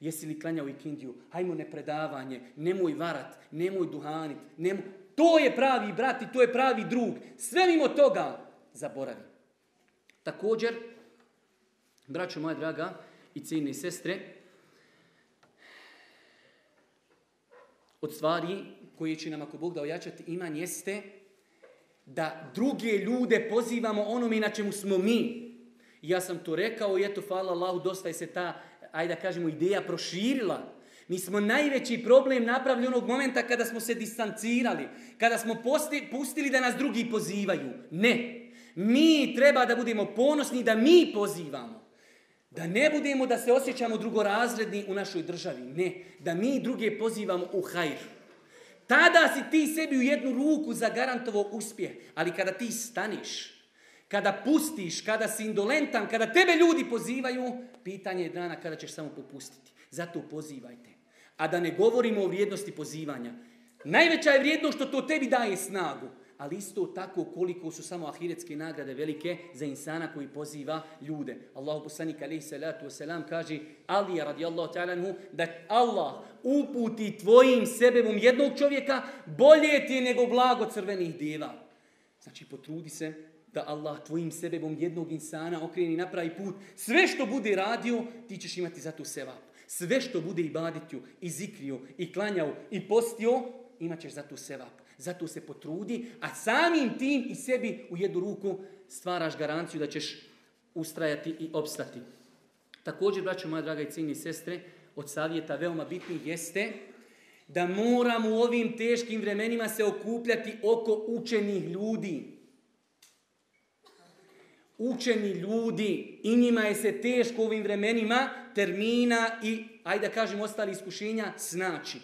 Jesi li klanjao ikindiju? Hajmo nepredavanje, nemoj varat, nemoj duhanit, nemoj... To je pravi brat i to je pravi drug. Sve mimo toga zaboravi. Također, braćo moja draga i cijene sestre, od stvari koje će nam ako Bog da ojačati iman jeste da druge ljude pozivamo onome na čemu smo mi. Ja sam to rekao i eto, hvala Allahu, dosta je se ta, ajde da kažemo, ideja proširila. Mi smo najveći problem napravili onog momenta kada smo se distancirali, kada smo posti, pustili da nas drugi pozivaju. Ne. Mi treba da budemo ponosni da mi pozivamo. Da ne budemo da se osjećamo drugorazredni u našoj državi. Ne. Da mi druge pozivamo u hajr. Tada si ti sebi u jednu ruku zagarantovao uspjeh. Ali kada ti staniš, kada pustiš, kada si indolentan, kada tebe ljudi pozivaju, pitanje je dana kada ćeš samo popustiti. Zato pozivajte. A da ne govorimo o vrijednosti pozivanja. Najveća je vrijednost što to tebi daje snagu. Ali isto tako koliko su samo ahiretske nagrade velike za insana koji poziva ljude. Allahu poslanik alaihi salatu wasalam kaže Ali radijallahu ta'ala da Allah uputi tvojim sebebom jednog čovjeka bolje ti je nego blago crvenih djeva. Znači potrudi se da Allah tvojim sebebom jednog insana okreni napravi put. Sve što bude radio, ti ćeš imati za to sevap. Sve što bude i baditju, i zikrio, i klanjao, i postio, imat ćeš za to sevap. Zato se potrudi, a samim tim i sebi u jednu ruku stvaraš garanciju da ćeš ustrajati i opstati. Također, braćo moja draga i ciljni sestre, od savjeta veoma bitnih jeste da moramo u ovim teškim vremenima se okupljati oko učenih ljudi učeni ljudi i njima je se teško u ovim vremenima termina i, ajde da kažem, ostali iskušenja znači.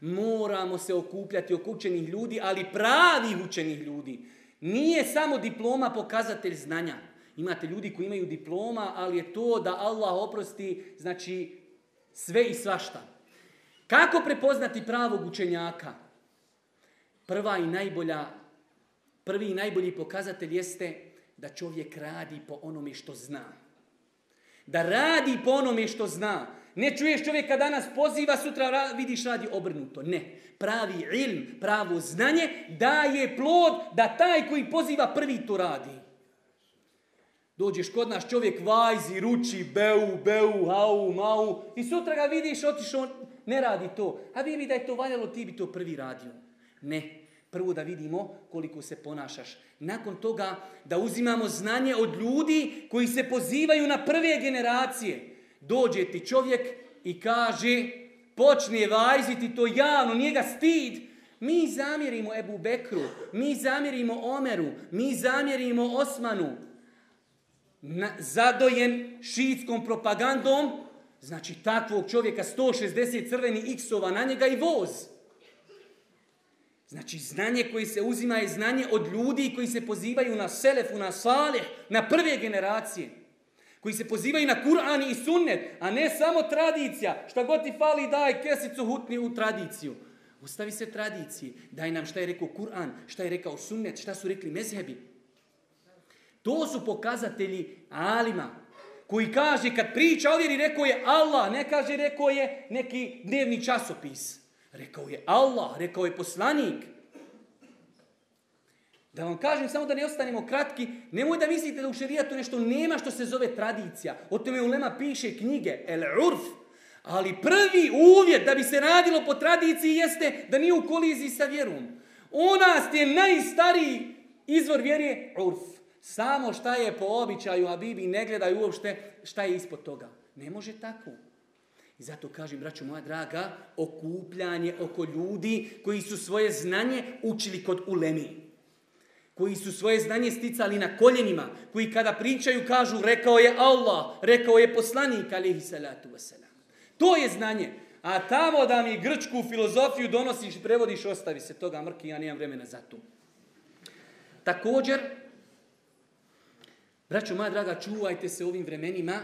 Moramo se okupljati oko učenih ljudi, ali pravi učenih ljudi. Nije samo diploma pokazatelj znanja. Imate ljudi koji imaju diploma, ali je to da Allah oprosti, znači, sve i svašta. Kako prepoznati pravog učenjaka? Prva i najbolja, prvi i najbolji pokazatelj jeste da čovjek radi po onome što zna. Da radi po onome što zna. Ne čuješ čovjeka danas poziva, sutra vidiš radi obrnuto. Ne. Pravi ilm, pravo znanje daje plod da taj koji poziva prvi to radi. Dođeš kod nas čovjek vajzi, ruči, beu, beu, hau, mau i sutra ga vidiš, otišao, ne radi to. A vi da je to valjalo, ti bi to prvi radio. Ne. Prvo da vidimo koliko se ponašaš. Nakon toga da uzimamo znanje od ljudi koji se pozivaju na prve generacije. Dođe ti čovjek i kaže, počne vajziti to javno, nije ga stid. Mi zamjerimo Ebu Bekru, mi zamjerimo Omeru, mi zamjerimo Osmanu. Na, zadojen šiitskom propagandom, znači takvog čovjeka 160 crveni iksova na njega i voz. Znači, znanje koje se uzima je znanje od ljudi koji se pozivaju na selefu, na salih, na prve generacije. Koji se pozivaju na Kur'an i sunnet, a ne samo tradicija. Šta god ti fali, daj kesicu hutni u tradiciju. Ostavi se tradiciji. Daj nam šta je rekao Kur'an, šta je rekao sunnet, šta su rekli mezhebi. To su pokazatelji alima koji kaže kad priča o rekao je Allah, ne kaže rekao je neki dnevni časopis. Rekao je Allah, rekao je poslanik. Da vam kažem, samo da ne ostanemo kratki, nemoj da mislite da u šerijatu nešto nema što se zove tradicija. O tome Ulema piše knjige, el urf. Ali prvi uvjet da bi se radilo po tradiciji jeste da nije u koliziji sa vjerom. U nas je najstariji izvor vjere urf. Samo šta je po običaju, a Bibi ne gledaju uopšte šta je ispod toga. Ne može tako. I zato kažem, braću moja draga, okupljanje oko ljudi koji su svoje znanje učili kod ulemi. Koji su svoje znanje sticali na koljenima. Koji kada pričaju kažu rekao je Allah, rekao je poslanik, alihi salatu wasalam. To je znanje. A tamo da mi grčku filozofiju donosiš i prevodiš, ostavi se toga mrki, ja nemam vremena za to. Također, braću moja draga, čuvajte se ovim vremenima,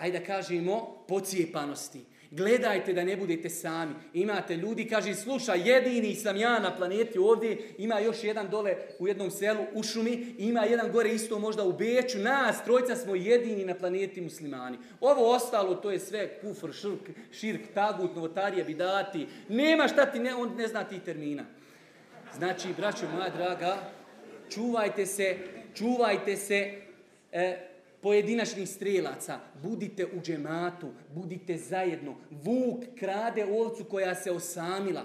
ajde da kažemo, pocijepanosti. Gledajte da ne budete sami. Imate ljudi, kaže, slušaj, jedini sam ja na planeti ovdje, ima još jedan dole u jednom selu u šumi, ima jedan gore isto možda u Beću, nas trojca smo jedini na planeti muslimani. Ovo ostalo, to je sve kufr, širk, širk tagut, novotarije, bidati, nema šta ti, ne, on ne zna ti termina. Znači, braćo moja draga, čuvajte se, čuvajte se, e, pojedinačnih strelaca, budite u džematu, budite zajedno. Vuk krade ovcu koja se osamila.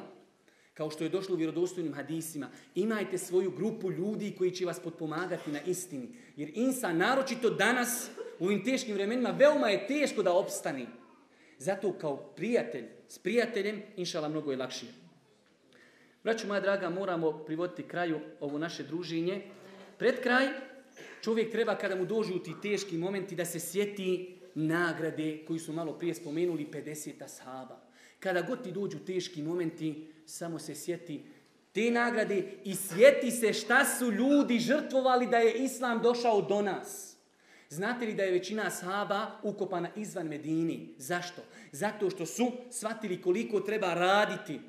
Kao što je došlo u vjerodostojnim hadisima. Imajte svoju grupu ljudi koji će vas potpomagati na istini. Jer insan, naročito danas, u ovim teškim vremenima, veoma je teško da opstani. Zato kao prijatelj, s prijateljem, inšala, mnogo je lakše. Braću moja draga, moramo privoditi kraju ovo naše druženje. Pred kraj, čovjek treba kada mu dođu ti teški momenti da se sjeti nagrade koji su malo prije spomenuli 50 ashaba. Kada god ti dođu teški momenti, samo se sjeti te nagrade i sjeti se šta su ljudi žrtvovali da je Islam došao do nas. Znate li da je većina ashaba ukopana izvan Medini? Zašto? Zato što su shvatili koliko treba raditi.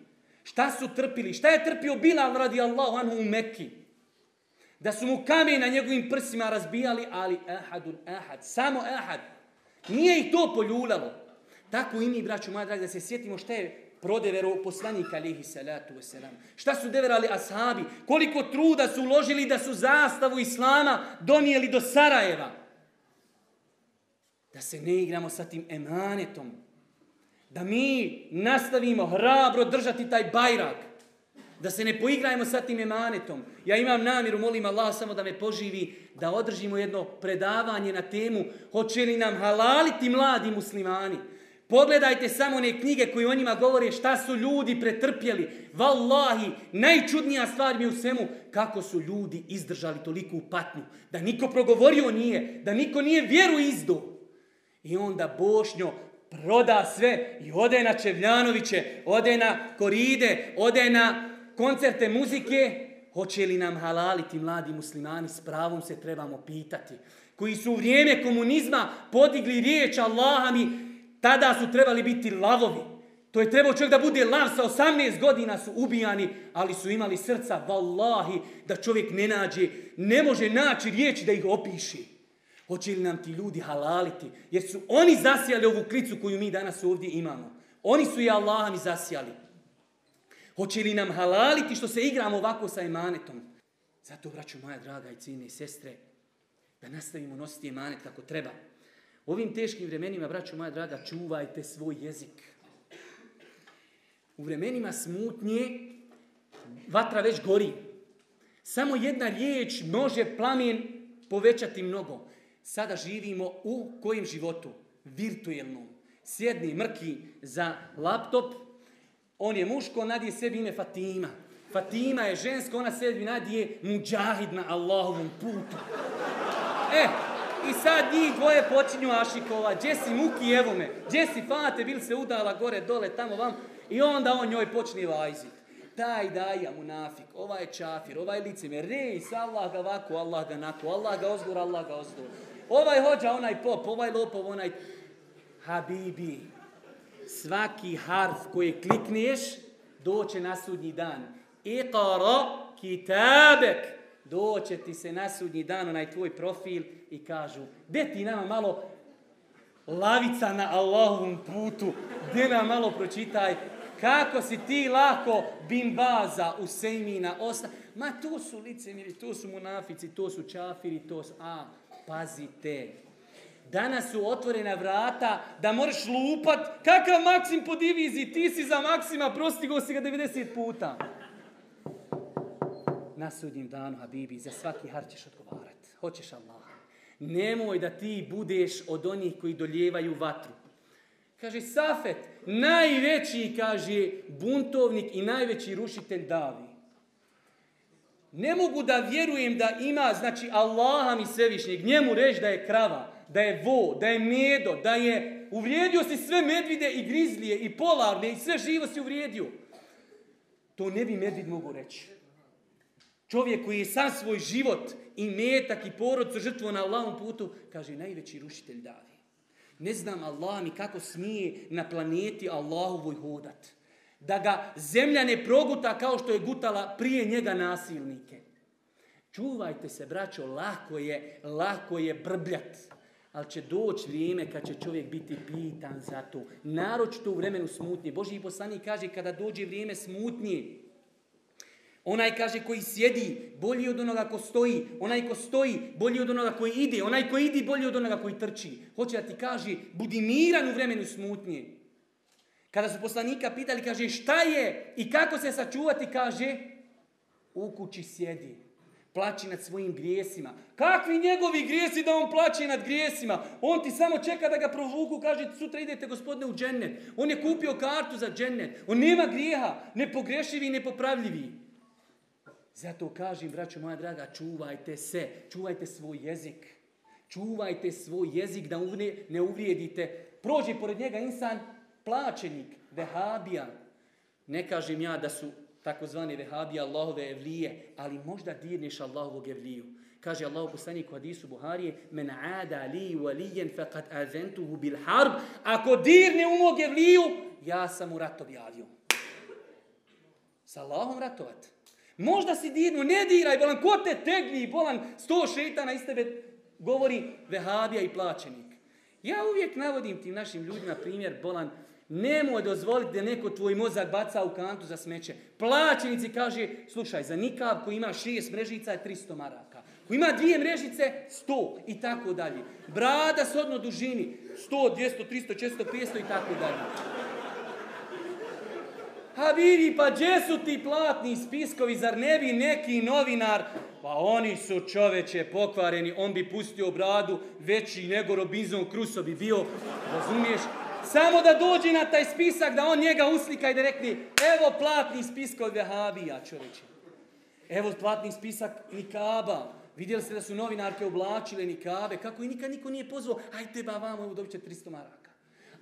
Šta su trpili? Šta je trpio Bilal radi Allahu anhu u Mekki? Da su mu kamen na njegovim prsima razbijali, ali ahadun ahad, samo ahad. Nije ih to poljuljalo. Tako i mi, braću moja draga, da se sjetimo šta je prodevero poslanika alihi salatu wasalam. Šta su deverali ashabi? Koliko truda su uložili da su zastavu Islama donijeli do Sarajeva. Da se ne igramo sa tim emanetom. Da mi nastavimo hrabro držati taj bajrak. Da se ne poigrajmo sa tim emanetom. Ja imam namjeru, molim Allah samo da me poživi, da održimo jedno predavanje na temu hoće li nam halaliti mladi muslimani. Pogledajte samo one knjige koje o njima govore šta su ljudi pretrpjeli. Wallahi, najčudnija stvar mi u svemu kako su ljudi izdržali toliku patnju. Da niko progovorio nije, da niko nije vjeru izdo. I onda Bošnjo proda sve i ode na Čevljanoviće, ode na koride, ode na koncerte muzike, hoće li nam halaliti mladi muslimani, s pravom se trebamo pitati. Koji su u vrijeme komunizma podigli riječ Allaha mi, tada su trebali biti lavovi. To je trebao čovjek da bude lav, sa 18 godina su ubijani, ali su imali srca, vallahi, da čovjek ne nađe, ne može naći riječi da ih opiši. Hoće li nam ti ljudi halaliti? Jer su oni zasijali ovu klicu koju mi danas ovdje imamo. Oni su i Allaha mi zasijali. Hoće li nam halaliti što se igramo ovako sa emanetom? Zato, braću moja draga i cijene i sestre, da nastavimo nositi emanet kako treba. U ovim teškim vremenima, braću moja draga, čuvajte svoj jezik. U vremenima smutnje vatra već gori. Samo jedna riječ može plamen povećati mnogo. Sada živimo u kojem životu? Virtuelnom. Sjedni mrki za laptop, on je muško, nadije sebi ime Fatima. Fatima je žensko, ona sebi nadije muđahid na Allahovom putu. E, i sad njih dvoje počinju ašikova. Gdje si muki, evo me. Gdje si fate, bil se udala gore, dole, tamo, vam. I onda on njoj počne vajzit. Taj daja munafik, ovaj čafir, ovaj licemjer, rejs, Allah ga ovako, Allah ga nako, Allah ga Allah ga. Ovaj hođa, onaj pop, ovaj lopov, onaj... Habibi, svaki harf koji klikneš, doće na sudnji dan. Iqara kitabek. Doće ti se na sudnji dan onaj tvoj profil i kažu, gdje ti nama malo lavica na Allahovom putu, gdje nam malo pročitaj, kako si ti lako bimbaza u sejmina osta. Ma to su licemiri, to su munafici, to su čafiri, to su... A, pazite, Danas su otvorena vrata da možeš lupat. Kakav Maksim po diviziji? Ti si za Maksima, prostigo si ga 90 puta. Na sudnjem danu, Habibi, za svaki har ćeš odgovarat. Hoćeš Allah. Nemoj da ti budeš od onih koji doljevaju vatru. Kaže, Safet, najveći, kaže, buntovnik i najveći rušitelj davi. Ne mogu da vjerujem da ima, znači, Allaha mi svevišnjeg, njemu reći da je krava, da je vo, da je medo, da je... Uvrijedio si sve medvide i grizlije i polarne i sve živo si uvrijedio. To ne bi medvid mogu reći. Čovjek koji je sam svoj život i metak i porod žrtvo na Allahom putu, kaže najveći rušitelj davi. Ne znam Allah mi kako smije na planeti Allahovoj hodat. Da ga zemlja ne proguta kao što je gutala prije njega nasilnike. Čuvajte se, braćo, lako je, lako je brbljat. Ali će doći vrijeme kad će čovjek biti pitan za to. Naročito u vremenu smutnje. Boži poslanik kaže kada dođe vrijeme smutnje, Onaj kaže koji sjedi bolji od onoga ko stoji. Onaj ko stoji bolji od onoga koji ide. Onaj koji ide bolji od onoga koji trči. Hoće da ti kaže budi miran u vremenu smutnje. Kada su poslanika pitali kaže šta je i kako se sačuvati kaže u kući sjedi. Plaći nad svojim grijesima. Kakvi njegovi grijesi da on plaći nad grijesima? On ti samo čeka da ga provuku, kaže sutra idete gospodine u džennet. On je kupio kartu za džennet. On nema grijeha, nepogrešivi i nepopravljivi. Zato kažem, braćo moja draga, čuvajte se, čuvajte svoj jezik. Čuvajte svoj jezik da ne uvrijedite. Prođe pored njega insan plaćenik, vehabija. Ne kažem ja da su takozvani vehabija Allahove evlije, ali možda dirneš Allahovog evliju. Kaže Allah poslanik u hadisu Buharije, men ada li walijen faqad azentuhu bil harb. Ako dirne u mog evliju, ja sam u rat objavio. Sa Allahom ratovat. Možda si dirnu, ne diraj, bolan, ko te tegli, bolan, sto šeitana iz tebe govori vehabija i plaćenik. Ja uvijek navodim tim našim ljudima primjer, bolan, nemoj dozvoliti da neko tvoj mozak baca u kantu za smeće. Plaćenici kaže, slušaj, za nikav koji ima šest mrežica je 300 maraka. Ko ima dvije mrežice, 100 i tako dalje. Brada s odno dužini, 100, 200, 300, 400, 500 i tako dalje. A vidi, pa gdje su ti platni spiskovi, zar ne bi neki novinar? Pa oni su čoveče pokvareni, on bi pustio bradu veći nego Robinson Crusoe bi bio, razumiješ? Samo da dođe na taj spisak, da on njega uslika i da rekne, evo platni spisak od Vehabija, čoveče. Evo platni spisak Nikaba. Vidjeli ste da su novinarke oblačile Nikabe, kako i nikad niko nije pozvao, ajte ba vamo, evo dobit će 300 maraka.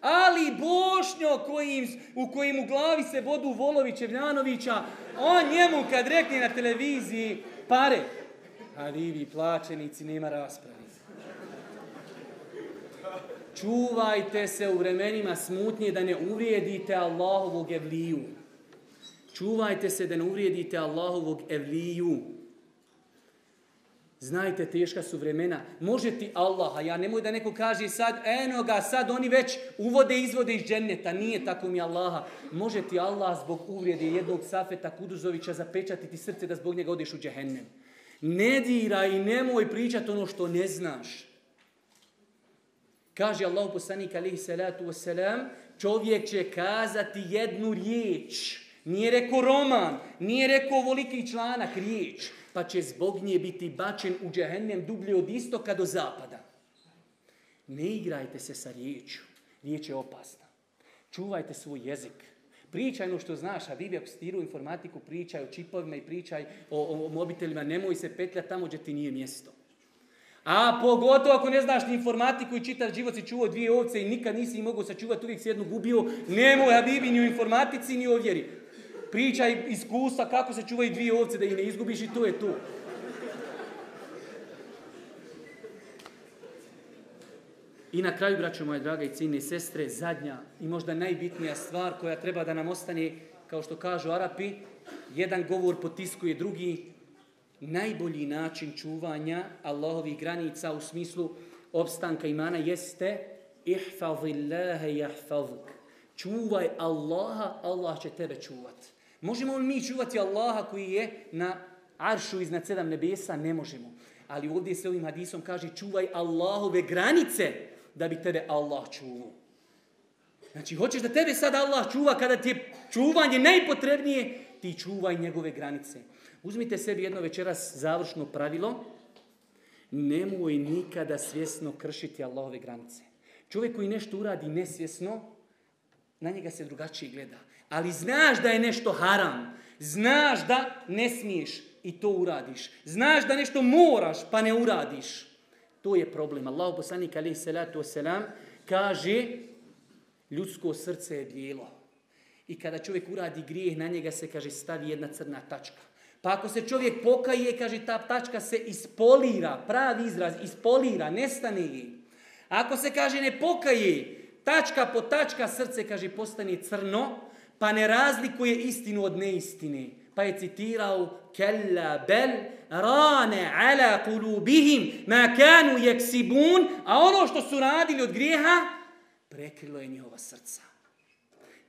Ali Bošnjo kojim, u kojim u glavi se vodu Volović Čevljanovića, on njemu kad rekne na televiziji pare, a vi plaćenici nema raspravi. Čuvajte se u vremenima smutnje da ne uvrijedite Allahovog evliju. Čuvajte se da ne uvrijedite Allahovog evliju. Znajte, teška su vremena. Može ti Allah, a ja nemoj da neko kaže sad, eno ga, sad oni već uvode izvode iz dženneta. Nije tako mi Allaha. Može ti Allah zbog uvrijede jednog Safeta Kuduzovića zapečatiti srce da zbog njega odeš u džehennem. Ne diraj i nemoj pričati ono što ne znaš. Kaže Allah poslanik alihi salatu wasalam, čovjek će kazati jednu riječ. Nije rekao roman, nije rekao voliki članak, riječ pa će zbog nje biti bačen u džehennem dublje od istoka do zapada. Ne igrajte se sa riječju. Riječ je opasna. Čuvajte svoj jezik. Pričaj ono što znaš, a vi ako stiru informatiku, pričaj o čipovima i pričaj o, o, mobitelima. Nemoj se petlja tamo gdje ti nije mjesto. A pogotovo ako ne znaš ni informatiku i čitaš život si čuvao dvije ovce i nikad nisi mogao sačuvati, uvijek si jednu gubio. Nemoj, Habibi, ni u informatici, ni o vjeri pričaj iskustva kako se čuvaju dvije ovce da ih ne izgubiš i to je to. I na kraju, braćo moje draga i cijene sestre, zadnja i možda najbitnija stvar koja treba da nam ostane, kao što kažu Arapi, jedan govor potiskuje drugi, najbolji način čuvanja Allahovih granica u smislu opstanka imana jeste ihfazillaha jahfazuk. Čuvaj Allaha, Allah će tebe čuvati. Možemo li mi čuvati Allaha koji je na aršu iznad sedam nebesa? Ne možemo. Ali ovdje se ovim hadisom kaže čuvaj Allahove granice. da bi tebe Allah čuvao. Znači, hoćeš da tebe sad Allah čuva kada ti je čuvanje najpotrebnije, ti čuvaj njegove granice. Uzmite sebi jedno večeras završno pravilo, nemoj nikada svjesno kršiti Allahove granice. Čovjek koji nešto uradi nesvjesno, na njega se drugačije gleda. Ali znaš da je nešto haram, znaš da ne smiješ i to uradiš. Znaš da nešto moraš pa ne uradiš. To je problem. Allah poslanik alaih salatu wasalam kaže ljudsko srce je bijelo. I kada čovjek uradi grijeh, na njega se, kaže, stavi jedna crna tačka. Pa ako se čovjek pokaje, kaže, ta tačka se ispolira, pravi izraz, ispolira, nestane je. Ako se, kaže, ne pokaje, tačka po tačka srce, kaže, postane crno, pa ne razlikuje istinu od neistine. Pa je citirao, kella bel rane ala kulubihim ma kanu jeksibun, a ono što su radili od grijeha, prekrilo je njihova srca.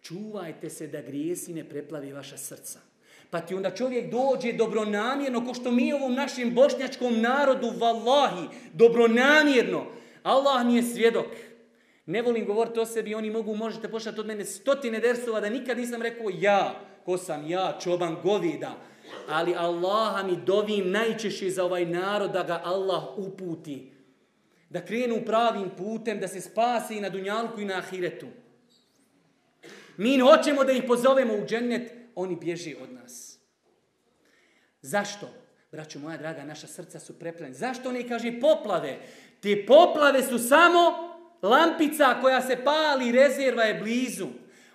Čuvajte se da grijesi ne preplavi vaša srca. Pa ti onda čovjek dođe dobronamjerno, ko što mi ovom našem bošnjačkom narodu, vallahi, dobronamjerno. Allah mi je svjedok. Ne volim govoriti o sebi, oni mogu, možete pošati od mene stotine dersova da nikad nisam rekao ja, ko sam ja, čoban govida. Ali Allaha mi dovim najčešće za ovaj narod da ga Allah uputi. Da krenu pravim putem, da se spasi i na dunjalku i na ahiretu. Mi hoćemo da ih pozovemo u džennet, oni bježi od nas. Zašto? Braćo moja draga, naša srca su prepljene. Zašto oni kaže poplave? Te poplave su samo lampica koja se pali, rezerva je blizu.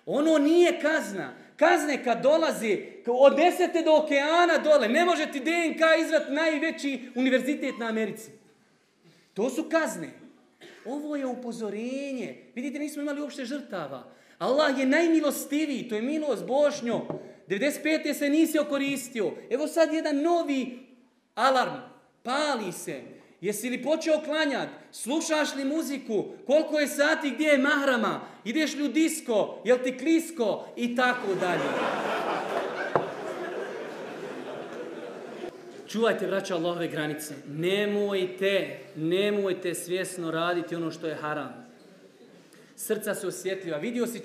Ono nije kazna. Kazne kad dolazi od desete do okeana dole, ne može ti DNK izvat najveći univerzitet na Americi. To su kazne. Ovo je upozorenje. Vidite, nismo imali uopšte žrtava. Allah je najmilostiviji, to je milost Bošnjo. 95. se nisi okoristio. Evo sad jedan novi alarm. Pali se. Jesi li počeo klanjati? Slušaš li muziku? Koliko je sati? Gdje je mahrama? Ideš li u disko? Jel ti klisko? I tako dalje. Čuvajte, vraća Allahove granice. Nemojte, nemojte svjesno raditi ono što je haram. Srca su osjetljiva. Vidio si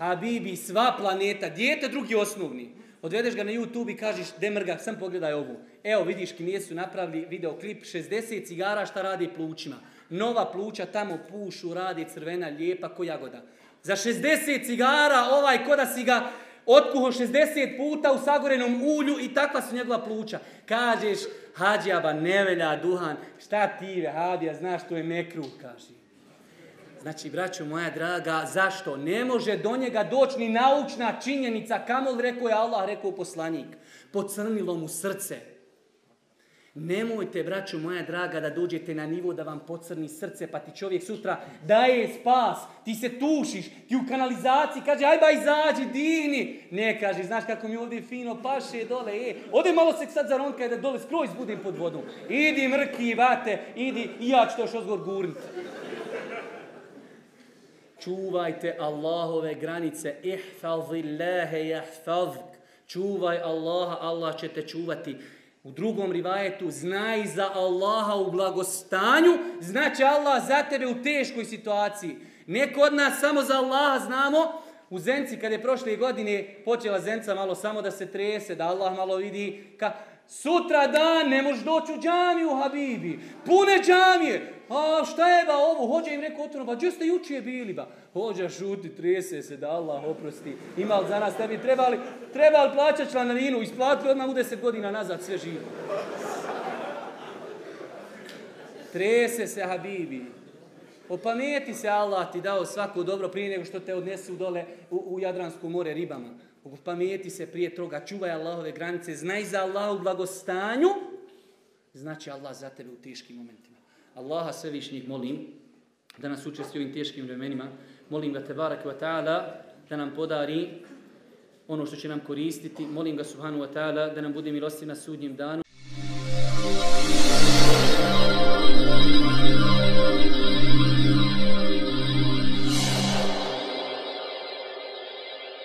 Habibi, sva planeta, dijete drugi osnovni. Odvedeš ga na YouTube i kažeš, demrga, sam pogledaj ovu. Evo, vidiš, kinije su napravili videoklip, 60 cigara šta radi plućima. Nova pluća tamo pušu, radi crvena, lijepa, ko jagoda. Za 60 cigara, ovaj, ko da si ga otkuho 60 puta u sagorenom ulju i takva su njegova pluća. Kažeš, hađijaba, nevelja, duhan, šta ti, habija, znaš, to je mekruh, kaže. Znači, braćo moja draga, zašto? Ne može do njega doći ni naučna činjenica, kamol rekao je Allah, rekao poslanik. Pocrnilo mu srce. Nemojte, braćo moja draga, da dođete na nivo da vam pocrni srce, pa ti čovjek sutra daje spas, ti se tušiš, ti u kanalizaciji, kaže, aj ba izađi, divni. Ne, kaže, znaš kako mi ovdje fino paše dole, e, ode malo se sad zaronka da dole skroz budem pod vodom. Idi mrki, vate, idi, i ja ću to što zgor gurniti. Čuvajte Allahove granice. Ihfazillahe jahfazk. Čuvaj Allaha, Allah će te čuvati. U drugom rivajetu, znaj za Allaha u blagostanju, znači Allah za tebe u teškoj situaciji. Neko od nas samo za Allaha znamo, u Zenci, kad je prošle godine počela Zenca malo samo da se trese, da Allah malo vidi, ka, sutra dan ne možeš doći u džamiju, Habibi, pune džamije, a šta je ba ovo, hođe im neko otvorno, pa gdje ste jučije bili ba? Hođa šuti, trese se, da Allah oprosti, imali za nas, tebi trebali, trebali plaćati članarinu, isplatili odmah u deset godina nazad sve živo. Trese se, Habibi. Opameti se Allah ti dao svako dobro prije nego što te odnesu dole u, u Jadransko more ribama. Opameti se prije toga, čuvaj Allahove granice, znaj za Allah u blagostanju, znači Allah za tebe u teškim momentima. Allaha svevišnjih molim da nas učesti u ovim teškim vremenima. Molim ga Tebarak wa ta'ala da nam podari ono što će nam koristiti. Molim ga Subhanu wa ta'ala da nam bude milostiv na sudnjem danu.